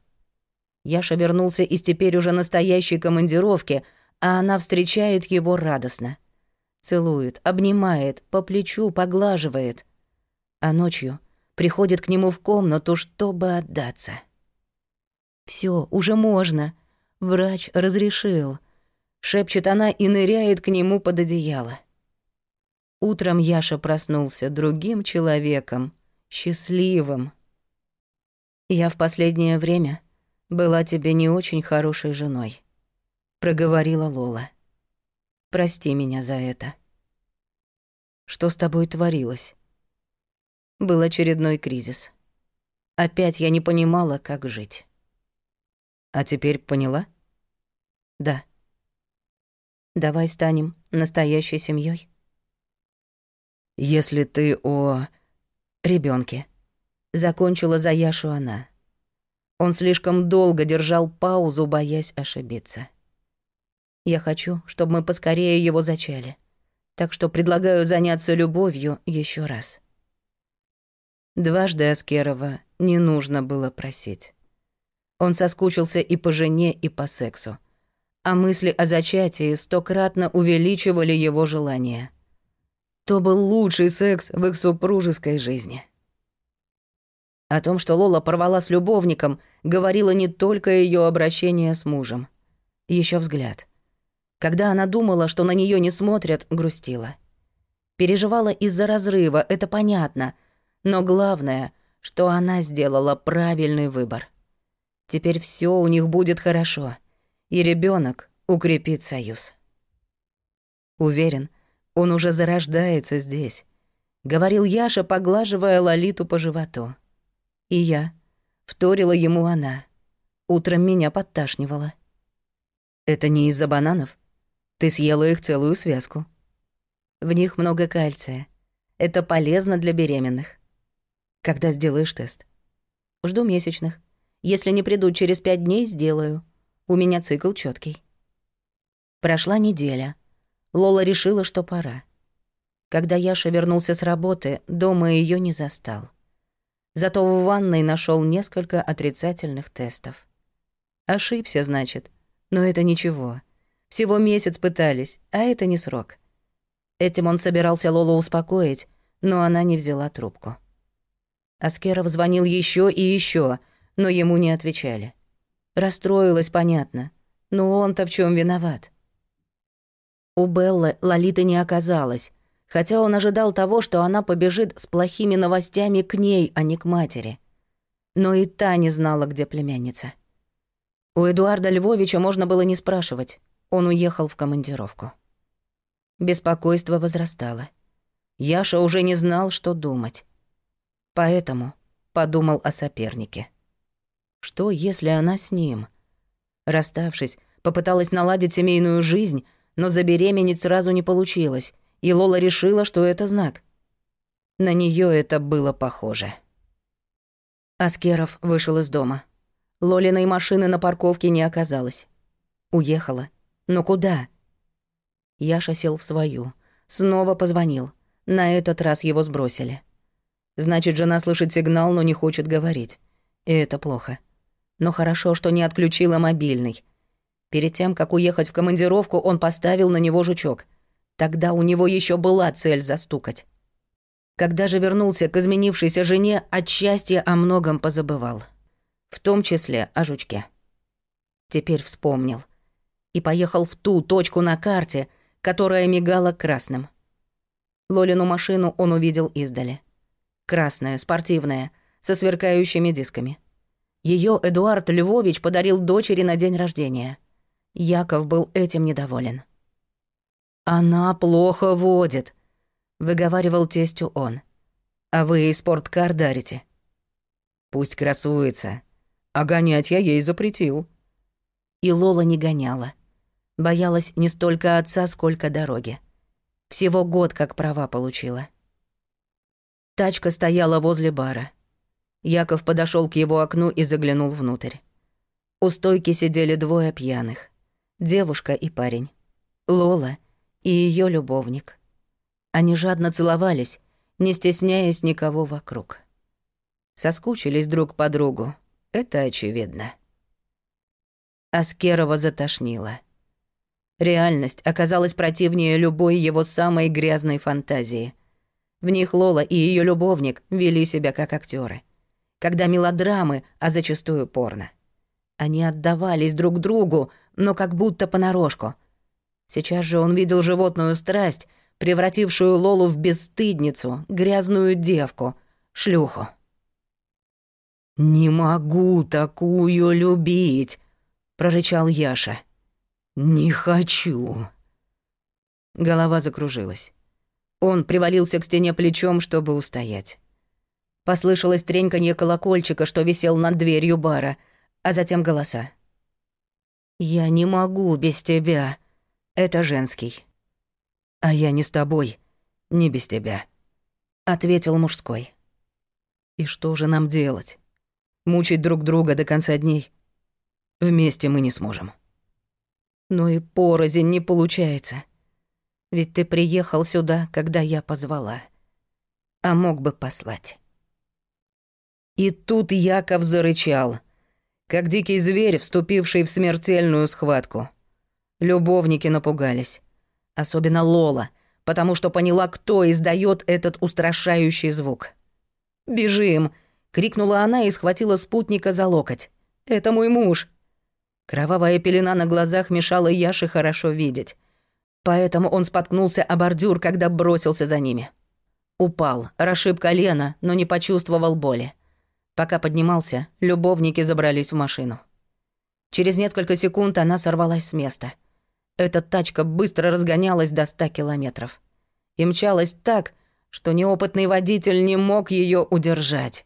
Яша вернулся из теперь уже настоящей командировки, а она встречает его радостно. Целует, обнимает, по плечу поглаживает. А ночью приходит к нему в комнату, чтобы отдаться. Все, уже можно. Врач разрешил. Шепчет она и ныряет к нему под одеяло. Утром Яша проснулся другим человеком, счастливым. «Я в последнее время была тебе не очень хорошей женой», — проговорила Лола. «Прости меня за это». «Что с тобой творилось?» Был очередной кризис. Опять я не понимала, как жить. А теперь поняла? Да. Давай станем настоящей семьей. Если ты о ребенке, закончила за Яшу она. Он слишком долго держал паузу, боясь ошибиться. Я хочу, чтобы мы поскорее его зачали. Так что предлагаю заняться любовью еще раз. Дважды Аскерова не нужно было просить. Он соскучился и по жене, и по сексу. А мысли о зачатии стократно увеличивали его желание. То был лучший секс в их супружеской жизни. О том, что Лола порвала с любовником, говорило не только ее обращение с мужем. Еще взгляд. Когда она думала, что на нее не смотрят, грустила. Переживала из-за разрыва, это понятно. Но главное, что она сделала правильный выбор. Теперь все у них будет хорошо. И ребенок укрепит союз. Уверен, он уже зарождается здесь», — говорил Яша, поглаживая Лолиту по животу. И я. Вторила ему она. Утром меня подташнивало. «Это не из-за бананов? Ты съела их целую связку». В них много кальция. Это полезно для беременных. Когда сделаешь тест? Жду месячных. Если не придут через пять дней, сделаю. У меня цикл четкий. Прошла неделя. Лола решила, что пора. Когда Яша вернулся с работы, дома ее не застал. Зато в ванной нашел несколько отрицательных тестов. Ошибся, значит. Но это ничего. Всего месяц пытались, а это не срок. Этим он собирался Лолу успокоить, но она не взяла трубку. Аскеров звонил еще и еще, но ему не отвечали. Расстроилась, понятно. Но он-то в чем виноват? У Беллы Лолиты не оказалось. Хотя он ожидал того, что она побежит с плохими новостями к ней, а не к матери. Но и та не знала, где племянница. У Эдуарда Львовича можно было не спрашивать. Он уехал в командировку. Беспокойство возрастало. Яша уже не знал, что думать. Поэтому подумал о сопернике. Что, если она с ним? Расставшись, попыталась наладить семейную жизнь, но забеременеть сразу не получилось, и Лола решила, что это знак. На нее это было похоже. Аскеров вышел из дома. Лолиной машины на парковке не оказалось. Уехала. Но куда? Яша сел в свою. Снова позвонил. На этот раз его сбросили. Значит, жена слышит сигнал, но не хочет говорить. И это плохо. Но хорошо, что не отключила мобильный. Перед тем, как уехать в командировку, он поставил на него жучок. Тогда у него еще была цель застукать. Когда же вернулся к изменившейся жене, от счастья о многом позабывал. В том числе о жучке. Теперь вспомнил. И поехал в ту точку на карте, которая мигала красным. Лолину машину он увидел издали. Красная, спортивная, со сверкающими дисками. Ее Эдуард Львович подарил дочери на день рождения. Яков был этим недоволен. «Она плохо водит», — выговаривал тестю он. «А вы ей спорткар дарите». «Пусть красуется. А гонять я ей запретил». И Лола не гоняла. Боялась не столько отца, сколько дороги. Всего год как права получила. Тачка стояла возле бара. Яков подошел к его окну и заглянул внутрь. У стойки сидели двое пьяных. Девушка и парень. Лола и ее любовник. Они жадно целовались, не стесняясь никого вокруг. Соскучились друг по другу, это очевидно. Аскерова затошнило. Реальность оказалась противнее любой его самой грязной фантазии. В них Лола и ее любовник вели себя как актеры, Когда мелодрамы, а зачастую порно. Они отдавались друг другу, но как будто понарошку. Сейчас же он видел животную страсть, превратившую Лолу в бесстыдницу, грязную девку, шлюху. «Не могу такую любить», — прорычал Яша. «Не хочу». Голова закружилась. Он привалился к стене плечом, чтобы устоять. Послышалось треньканье колокольчика, что висел над дверью бара, а затем голоса. «Я не могу без тебя», это женский. А я не с тобой, не без тебя, ответил мужской. И что же нам делать? Мучить друг друга до конца дней? Вместе мы не сможем. Но и порознь не получается. Ведь ты приехал сюда, когда я позвала. А мог бы послать. И тут Яков зарычал, как дикий зверь, вступивший в смертельную схватку. Любовники напугались. Особенно Лола, потому что поняла, кто издает этот устрашающий звук. «Бежим!» — крикнула она и схватила спутника за локоть. «Это мой муж!» Кровавая пелена на глазах мешала Яше хорошо видеть. Поэтому он споткнулся о бордюр, когда бросился за ними. Упал, расшиб колено, но не почувствовал боли. Пока поднимался, любовники забрались в машину. Через несколько секунд она сорвалась с места — эта тачка быстро разгонялась до ста километров. И мчалась так, что неопытный водитель не мог ее удержать.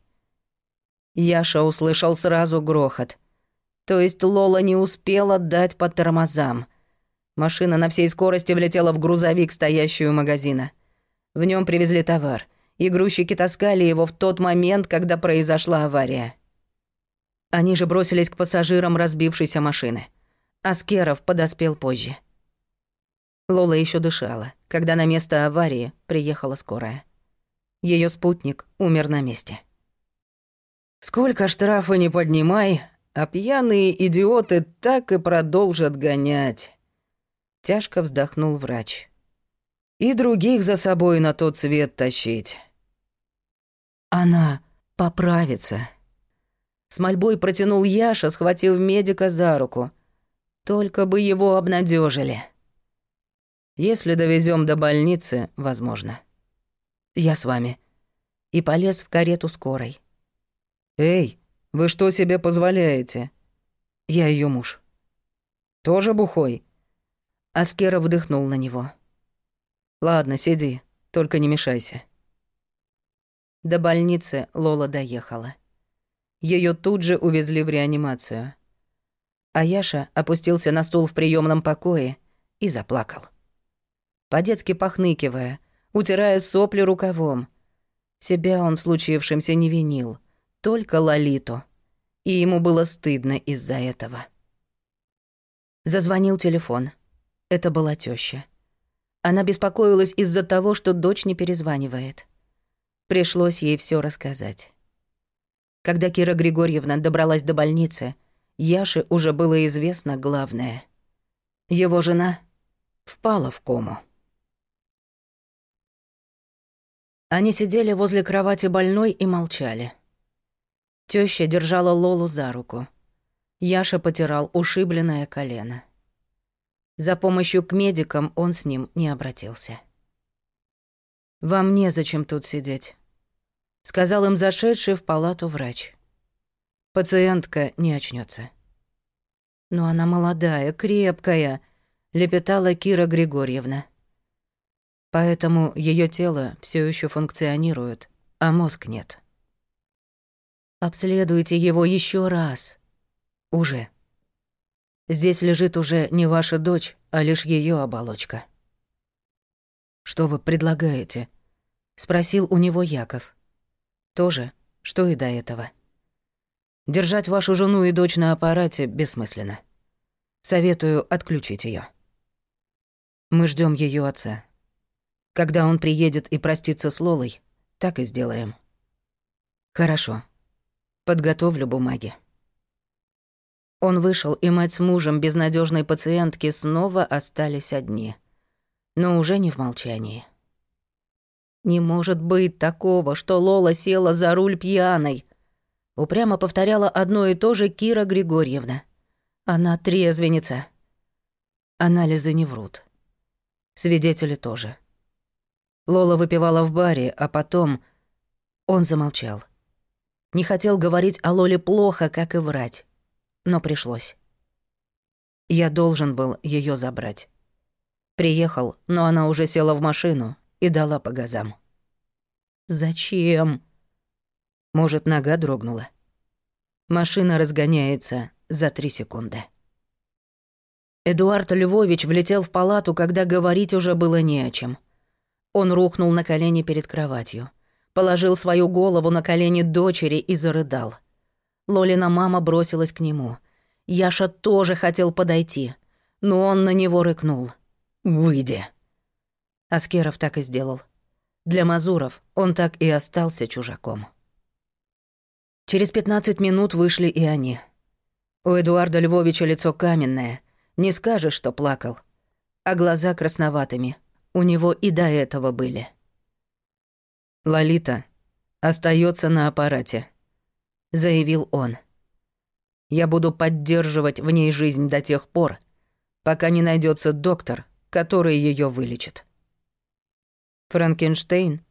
Яша услышал сразу грохот. То есть Лола не успела дать по тормозам. Машина на всей скорости влетела в грузовик, стоящий у магазина. В нем привезли товар, и грузчики таскали его в тот момент, когда произошла авария. Они же бросились к пассажирам разбившейся машины — Аскеров подоспел позже. Лола еще дышала, когда на место аварии приехала скорая. Ее спутник умер на месте. «Сколько штрафа не поднимай, а пьяные идиоты так и продолжат гонять», — тяжко вздохнул врач. «И других за собой на тот свет тащить». «Она поправится». С мольбой протянул Яша, схватив медика за руку — только бы его обнадежили. Если довезем до больницы, возможно. Я с вами. И полез в карету скорой. Эй, вы что себе позволяете? Я ее муж. Тоже бухой? Аскера вдохнул на него. Ладно, сиди, только не мешайся. До больницы Лола доехала. Ее тут же увезли в реанимацию. А Яша опустился на стул в приемном покое и заплакал. По-детски похныкивая, утирая сопли рукавом. Себя он в случившемся не винил, только Лолиту. И ему было стыдно из-за этого. Зазвонил телефон. Это была теща. Она беспокоилась из-за того, что дочь не перезванивает. Пришлось ей все рассказать. Когда Кира Григорьевна добралась до больницы, Яше уже было известно главное. Его жена впала в кому. Они сидели возле кровати больной и молчали. Тёща держала Лолу за руку. Яша потирал ушибленное колено. За помощью к медикам он с ним не обратился. «Вам незачем тут сидеть», — сказал им зашедший в палату врач. «Пациентка не очнется. «Но она молодая, крепкая», — лепетала Кира Григорьевна. «Поэтому ее тело все еще функционирует, а мозг нет». «Обследуйте его еще раз. Уже». Здесь лежит уже не ваша дочь, а лишь ее оболочка. Что вы предлагаете? спросил у него Яков. Тоже, что и до этого. Держать вашу жену и дочь на аппарате бессмысленно. Советую отключить ее. Мы ждем ее отца. Когда он приедет и простится с Лолой, так и сделаем. Хорошо. Подготовлю бумаги. Он вышел, и мать с мужем безнадежной пациентки снова остались одни. Но уже не в молчании. «Не может быть такого, что Лола села за руль пьяной!» Упрямо повторяла одно и то же Кира Григорьевна. «Она трезвенница». Анализы не врут. Свидетели тоже. Лола выпивала в баре, а потом... Он замолчал. Не хотел говорить о Лоле плохо, как и врать но пришлось. Я должен был ее забрать. Приехал, но она уже села в машину и дала по газам. «Зачем?» Может, нога дрогнула. Машина разгоняется за три секунды. Эдуард Львович влетел в палату, когда говорить уже было не о чем. Он рухнул на колени перед кроватью, положил свою голову на колени дочери и зарыдал — Лолина мама бросилась к нему. Яша тоже хотел подойти, но он на него рыкнул. «Выйди». Аскеров так и сделал. Для Мазуров он так и остался чужаком. Через пятнадцать минут вышли и они. У Эдуарда Львовича лицо каменное. Не скажешь, что плакал. А глаза красноватыми. У него и до этого были. Лолита остается на аппарате заявил он. Я буду поддерживать в ней жизнь до тех пор, пока не найдется доктор, который ее вылечит. Франкенштейн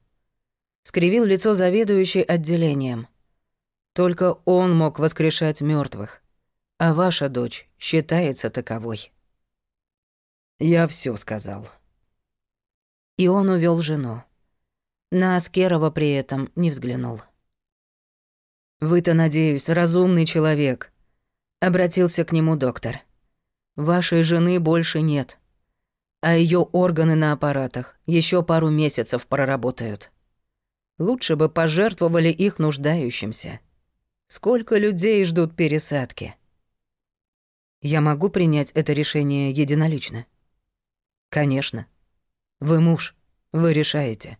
скривил лицо заведующей отделением. Только он мог воскрешать мертвых, а ваша дочь считается таковой. Я все сказал. И он увел жену. На Аскерова при этом не взглянул. «Вы-то, надеюсь, разумный человек», — обратился к нему доктор. «Вашей жены больше нет, а ее органы на аппаратах еще пару месяцев проработают. Лучше бы пожертвовали их нуждающимся. Сколько людей ждут пересадки?» «Я могу принять это решение единолично?» «Конечно. Вы муж, вы решаете».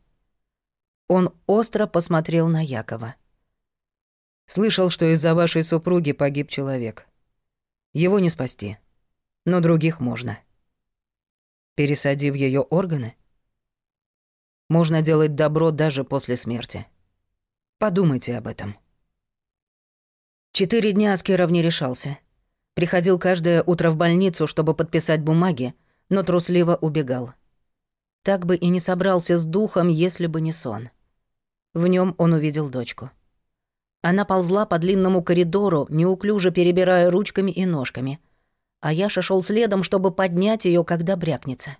Он остро посмотрел на Якова. Слышал, что из-за вашей супруги погиб человек. Его не спасти, но других можно. Пересадив ее органы, можно делать добро даже после смерти. Подумайте об этом. Четыре дня Аскеров не решался. Приходил каждое утро в больницу, чтобы подписать бумаги, но трусливо убегал. Так бы и не собрался с духом, если бы не сон. В нем он увидел дочку. Она ползла по длинному коридору, неуклюже перебирая ручками и ножками. А Яша шел следом, чтобы поднять ее, когда брякнется.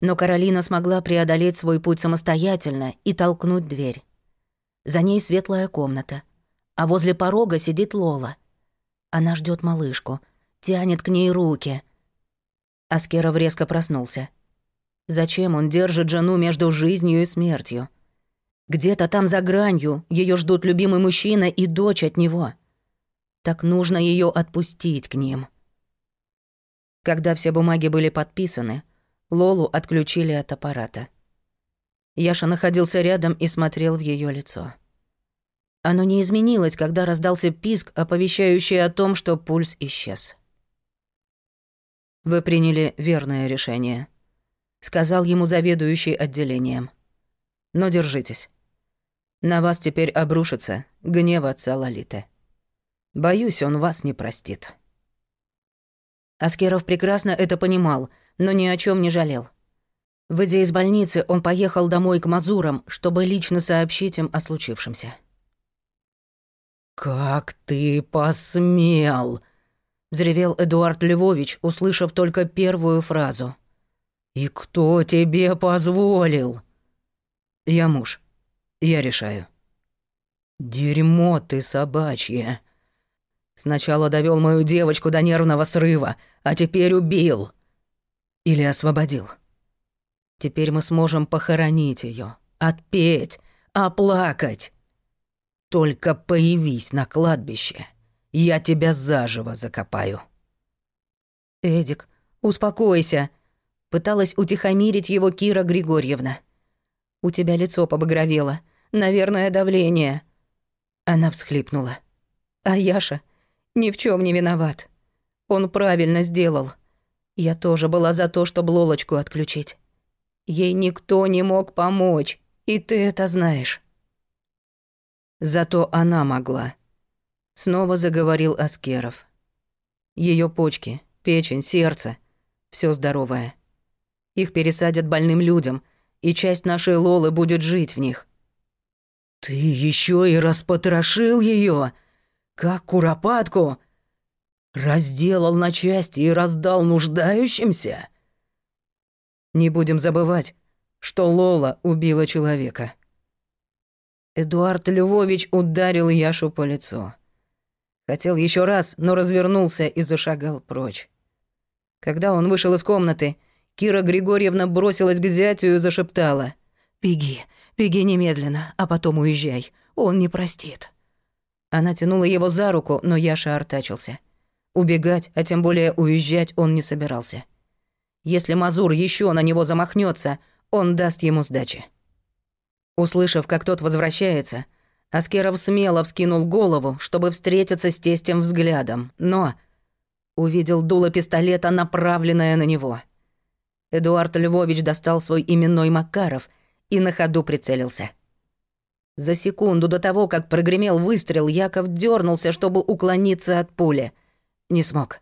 Но Каролина смогла преодолеть свой путь самостоятельно и толкнуть дверь. За ней светлая комната, а возле порога сидит Лола. Она ждет малышку, тянет к ней руки. Аскеров резко проснулся. Зачем он держит жену между жизнью и смертью? Где-то там за гранью ее ждут любимый мужчина и дочь от него. Так нужно ее отпустить к ним. Когда все бумаги были подписаны, Лолу отключили от аппарата. Яша находился рядом и смотрел в ее лицо. Оно не изменилось, когда раздался писк, оповещающий о том, что пульс исчез. «Вы приняли верное решение», — сказал ему заведующий отделением. «Но держитесь. На вас теперь обрушится гнев отца Лолиты. Боюсь, он вас не простит». Аскеров прекрасно это понимал, но ни о чем не жалел. Выйдя из больницы, он поехал домой к Мазурам, чтобы лично сообщить им о случившемся. «Как ты посмел!» — взревел Эдуард Львович, услышав только первую фразу. «И кто тебе позволил?» «Я муж. Я решаю». «Дерьмо ты собачье!» Сначала довел мою девочку до нервного срыва, а теперь убил. Или освободил. Теперь мы сможем похоронить ее, отпеть, оплакать. Только появись на кладбище, я тебя заживо закопаю. Эдик, успокойся, пыталась утихомирить его Кира Григорьевна. У тебя лицо побагровело, наверное, давление. Она всхлипнула. А Яша ни в чем не виноват. Он правильно сделал. Я тоже была за то, чтобы Лолочку отключить. Ей никто не мог помочь, и ты это знаешь. Зато она могла. Снова заговорил Аскеров. Ее почки, печень, сердце — все здоровое. Их пересадят больным людям, и часть нашей Лолы будет жить в них. «Ты еще и распотрошил ее, как куропатку! Разделал на части и раздал нуждающимся?» Не будем забывать, что Лола убила человека. Эдуард Львович ударил Яшу по лицу. Хотел еще раз, но развернулся и зашагал прочь. Когда он вышел из комнаты, Кира Григорьевна бросилась к зятю и зашептала. «Беги, беги немедленно, а потом уезжай. Он не простит». Она тянула его за руку, но Яша артачился. Убегать, а тем более уезжать он не собирался. Если Мазур еще на него замахнется, он даст ему сдачи. Услышав, как тот возвращается, Аскеров смело вскинул голову, чтобы встретиться с тестем взглядом, но увидел дуло пистолета, направленное на него. Эдуард Львович достал свой именной Макаров и на ходу прицелился. За секунду до того, как прогремел выстрел, Яков дернулся, чтобы уклониться от пули. Не смог.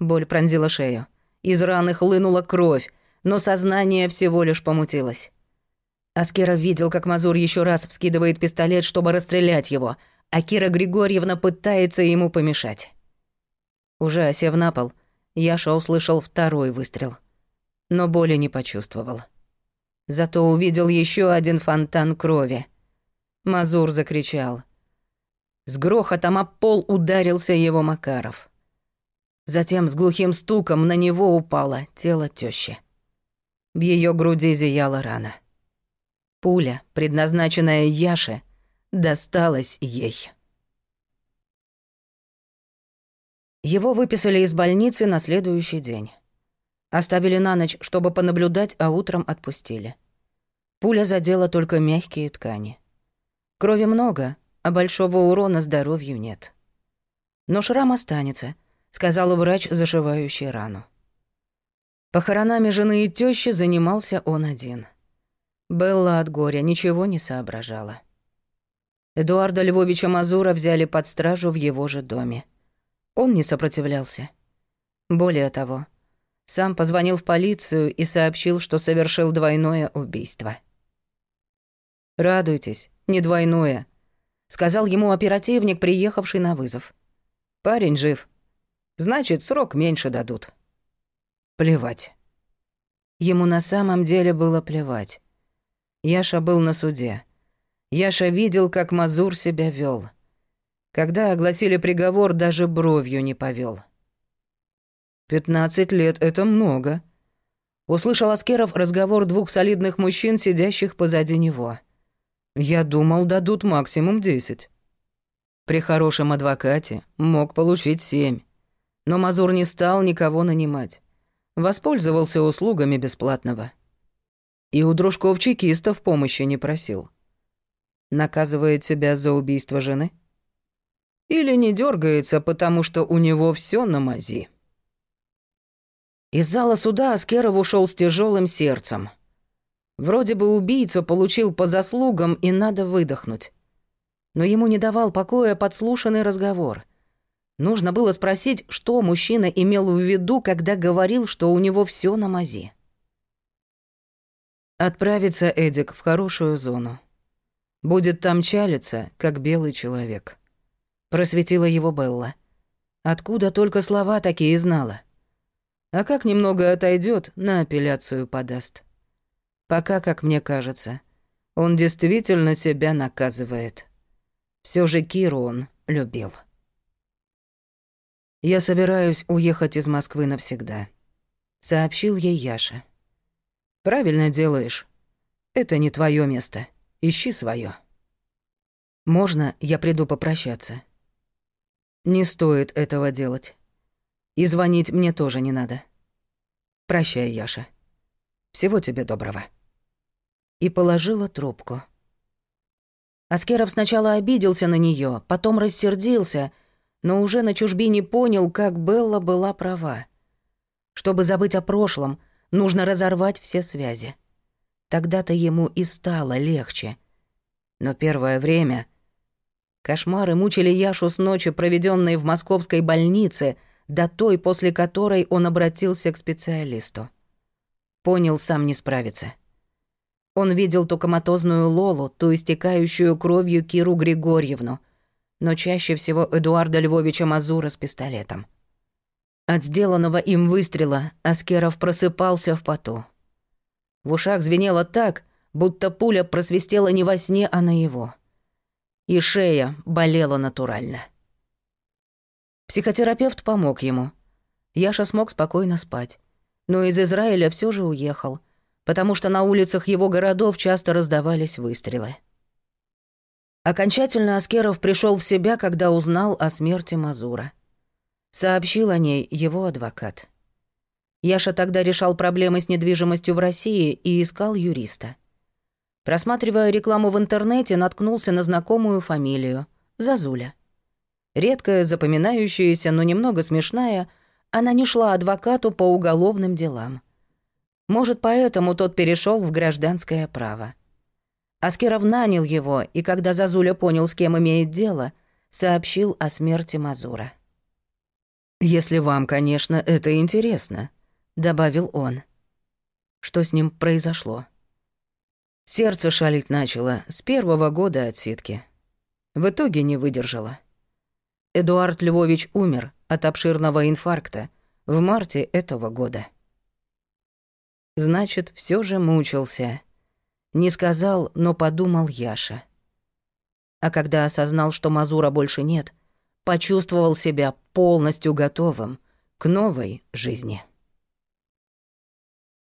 Боль пронзила шею. Из раны хлынула кровь, но сознание всего лишь помутилось. Аскеров видел, как Мазур еще раз вскидывает пистолет, чтобы расстрелять его, а Кира Григорьевна пытается ему помешать. Уже осев на пол, Яша услышал второй выстрел. Но боли не почувствовал. Зато увидел еще один фонтан крови. Мазур закричал. С грохотом о пол ударился его Макаров. Затем с глухим стуком на него упало тело тёщи. В её груди зияла рана. Пуля, предназначенная Яше, досталась ей. Его выписали из больницы на следующий день. Оставили на ночь, чтобы понаблюдать, а утром отпустили. Пуля задела только мягкие ткани. Крови много, а большого урона здоровью нет. Но шрам останется — сказал врач, зашивающий рану. Похоронами жены и тещи занимался он один. Белла от горя ничего не соображала. Эдуарда Львовича Мазура взяли под стражу в его же доме. Он не сопротивлялся. Более того, Сам позвонил в полицию и сообщил, что совершил двойное убийство. «Радуйтесь, не двойное», — сказал ему оперативник, приехавший на вызов. «Парень жив. Значит, срок меньше дадут». Плевать. Ему на самом деле было плевать. Яша был на суде. Яша видел, как Мазур себя вел. Когда огласили приговор, даже бровью не повел. «Пятнадцать лет — это много», — услышал Аскеров разговор двух солидных мужчин, сидящих позади него. «Я думал, дадут максимум десять». При хорошем адвокате мог получить семь. Но Мазур не стал никого нанимать. Воспользовался услугами бесплатного. И у дружков-чекистов помощи не просил. Наказывает себя за убийство жены? Или не дергается, потому что у него все на мази? Из зала суда Аскеров ушел с тяжелым сердцем. Вроде бы убийца получил по заслугам, и надо выдохнуть. Но ему не давал покоя подслушанный разговор. Нужно было спросить, что мужчина имел в виду, когда говорил, что у него все на мази. Отправится Эдик в хорошую зону. Будет там чалиться, как белый человек. Просветила его Белла. Откуда только слова такие знала? А как немного отойдет, на апелляцию подаст. Пока, как мне кажется, он действительно себя наказывает. Все же Киру он любил. «Я собираюсь уехать из Москвы навсегда», — сообщил ей Яша. «Правильно делаешь. Это не твое место. Ищи свое. «Можно я приду попрощаться?» «Не стоит этого делать. И звонить мне тоже не надо. Прощай, Яша. Всего тебе доброго». И положила трубку. Аскеров сначала обиделся на нее, потом рассердился, но уже на чужбине понял, как Белла была права. Чтобы забыть о прошлом, нужно разорвать все связи. Тогда-то ему и стало легче. Но первое время... Кошмары мучили Яшу с ночи, проведенной в московской больнице — до той, после которой он обратился к специалисту. Понял, сам не справится. Он видел ту коматозную Лолу, ту истекающую кровью Киру Григорьевну, но чаще всего Эдуарда Львовича Мазура с пистолетом. От сделанного им выстрела Аскеров просыпался в поту. В ушах звенело так, будто пуля просвистела не во сне, а на его. И шея болела натурально. Психотерапевт помог ему. Яша смог спокойно спать. Но из Израиля все же уехал, потому что на улицах его городов часто раздавались выстрелы. Окончательно Аскеров пришел в себя, когда узнал о смерти Мазура. Сообщил о ней его адвокат. Яша тогда решал проблемы с недвижимостью в России и искал юриста. Просматривая рекламу в интернете, наткнулся на знакомую фамилию — Зазуля. Редкая, запоминающаяся, но немного смешная, она не шла адвокату по уголовным делам. Может, поэтому тот перешел в гражданское право. Аскеров нанял его, и когда Зазуля понял, с кем имеет дело, сообщил о смерти Мазура. «Если вам, конечно, это интересно», — добавил он. Что с ним произошло? Сердце шалить начало с первого года отсидки. В итоге не выдержала. Эдуард Львович умер от обширного инфаркта в марте этого года. Значит, все же мучился. Не сказал, но подумал Яша. А когда осознал, что Мазура больше нет, почувствовал себя полностью готовым к новой жизни.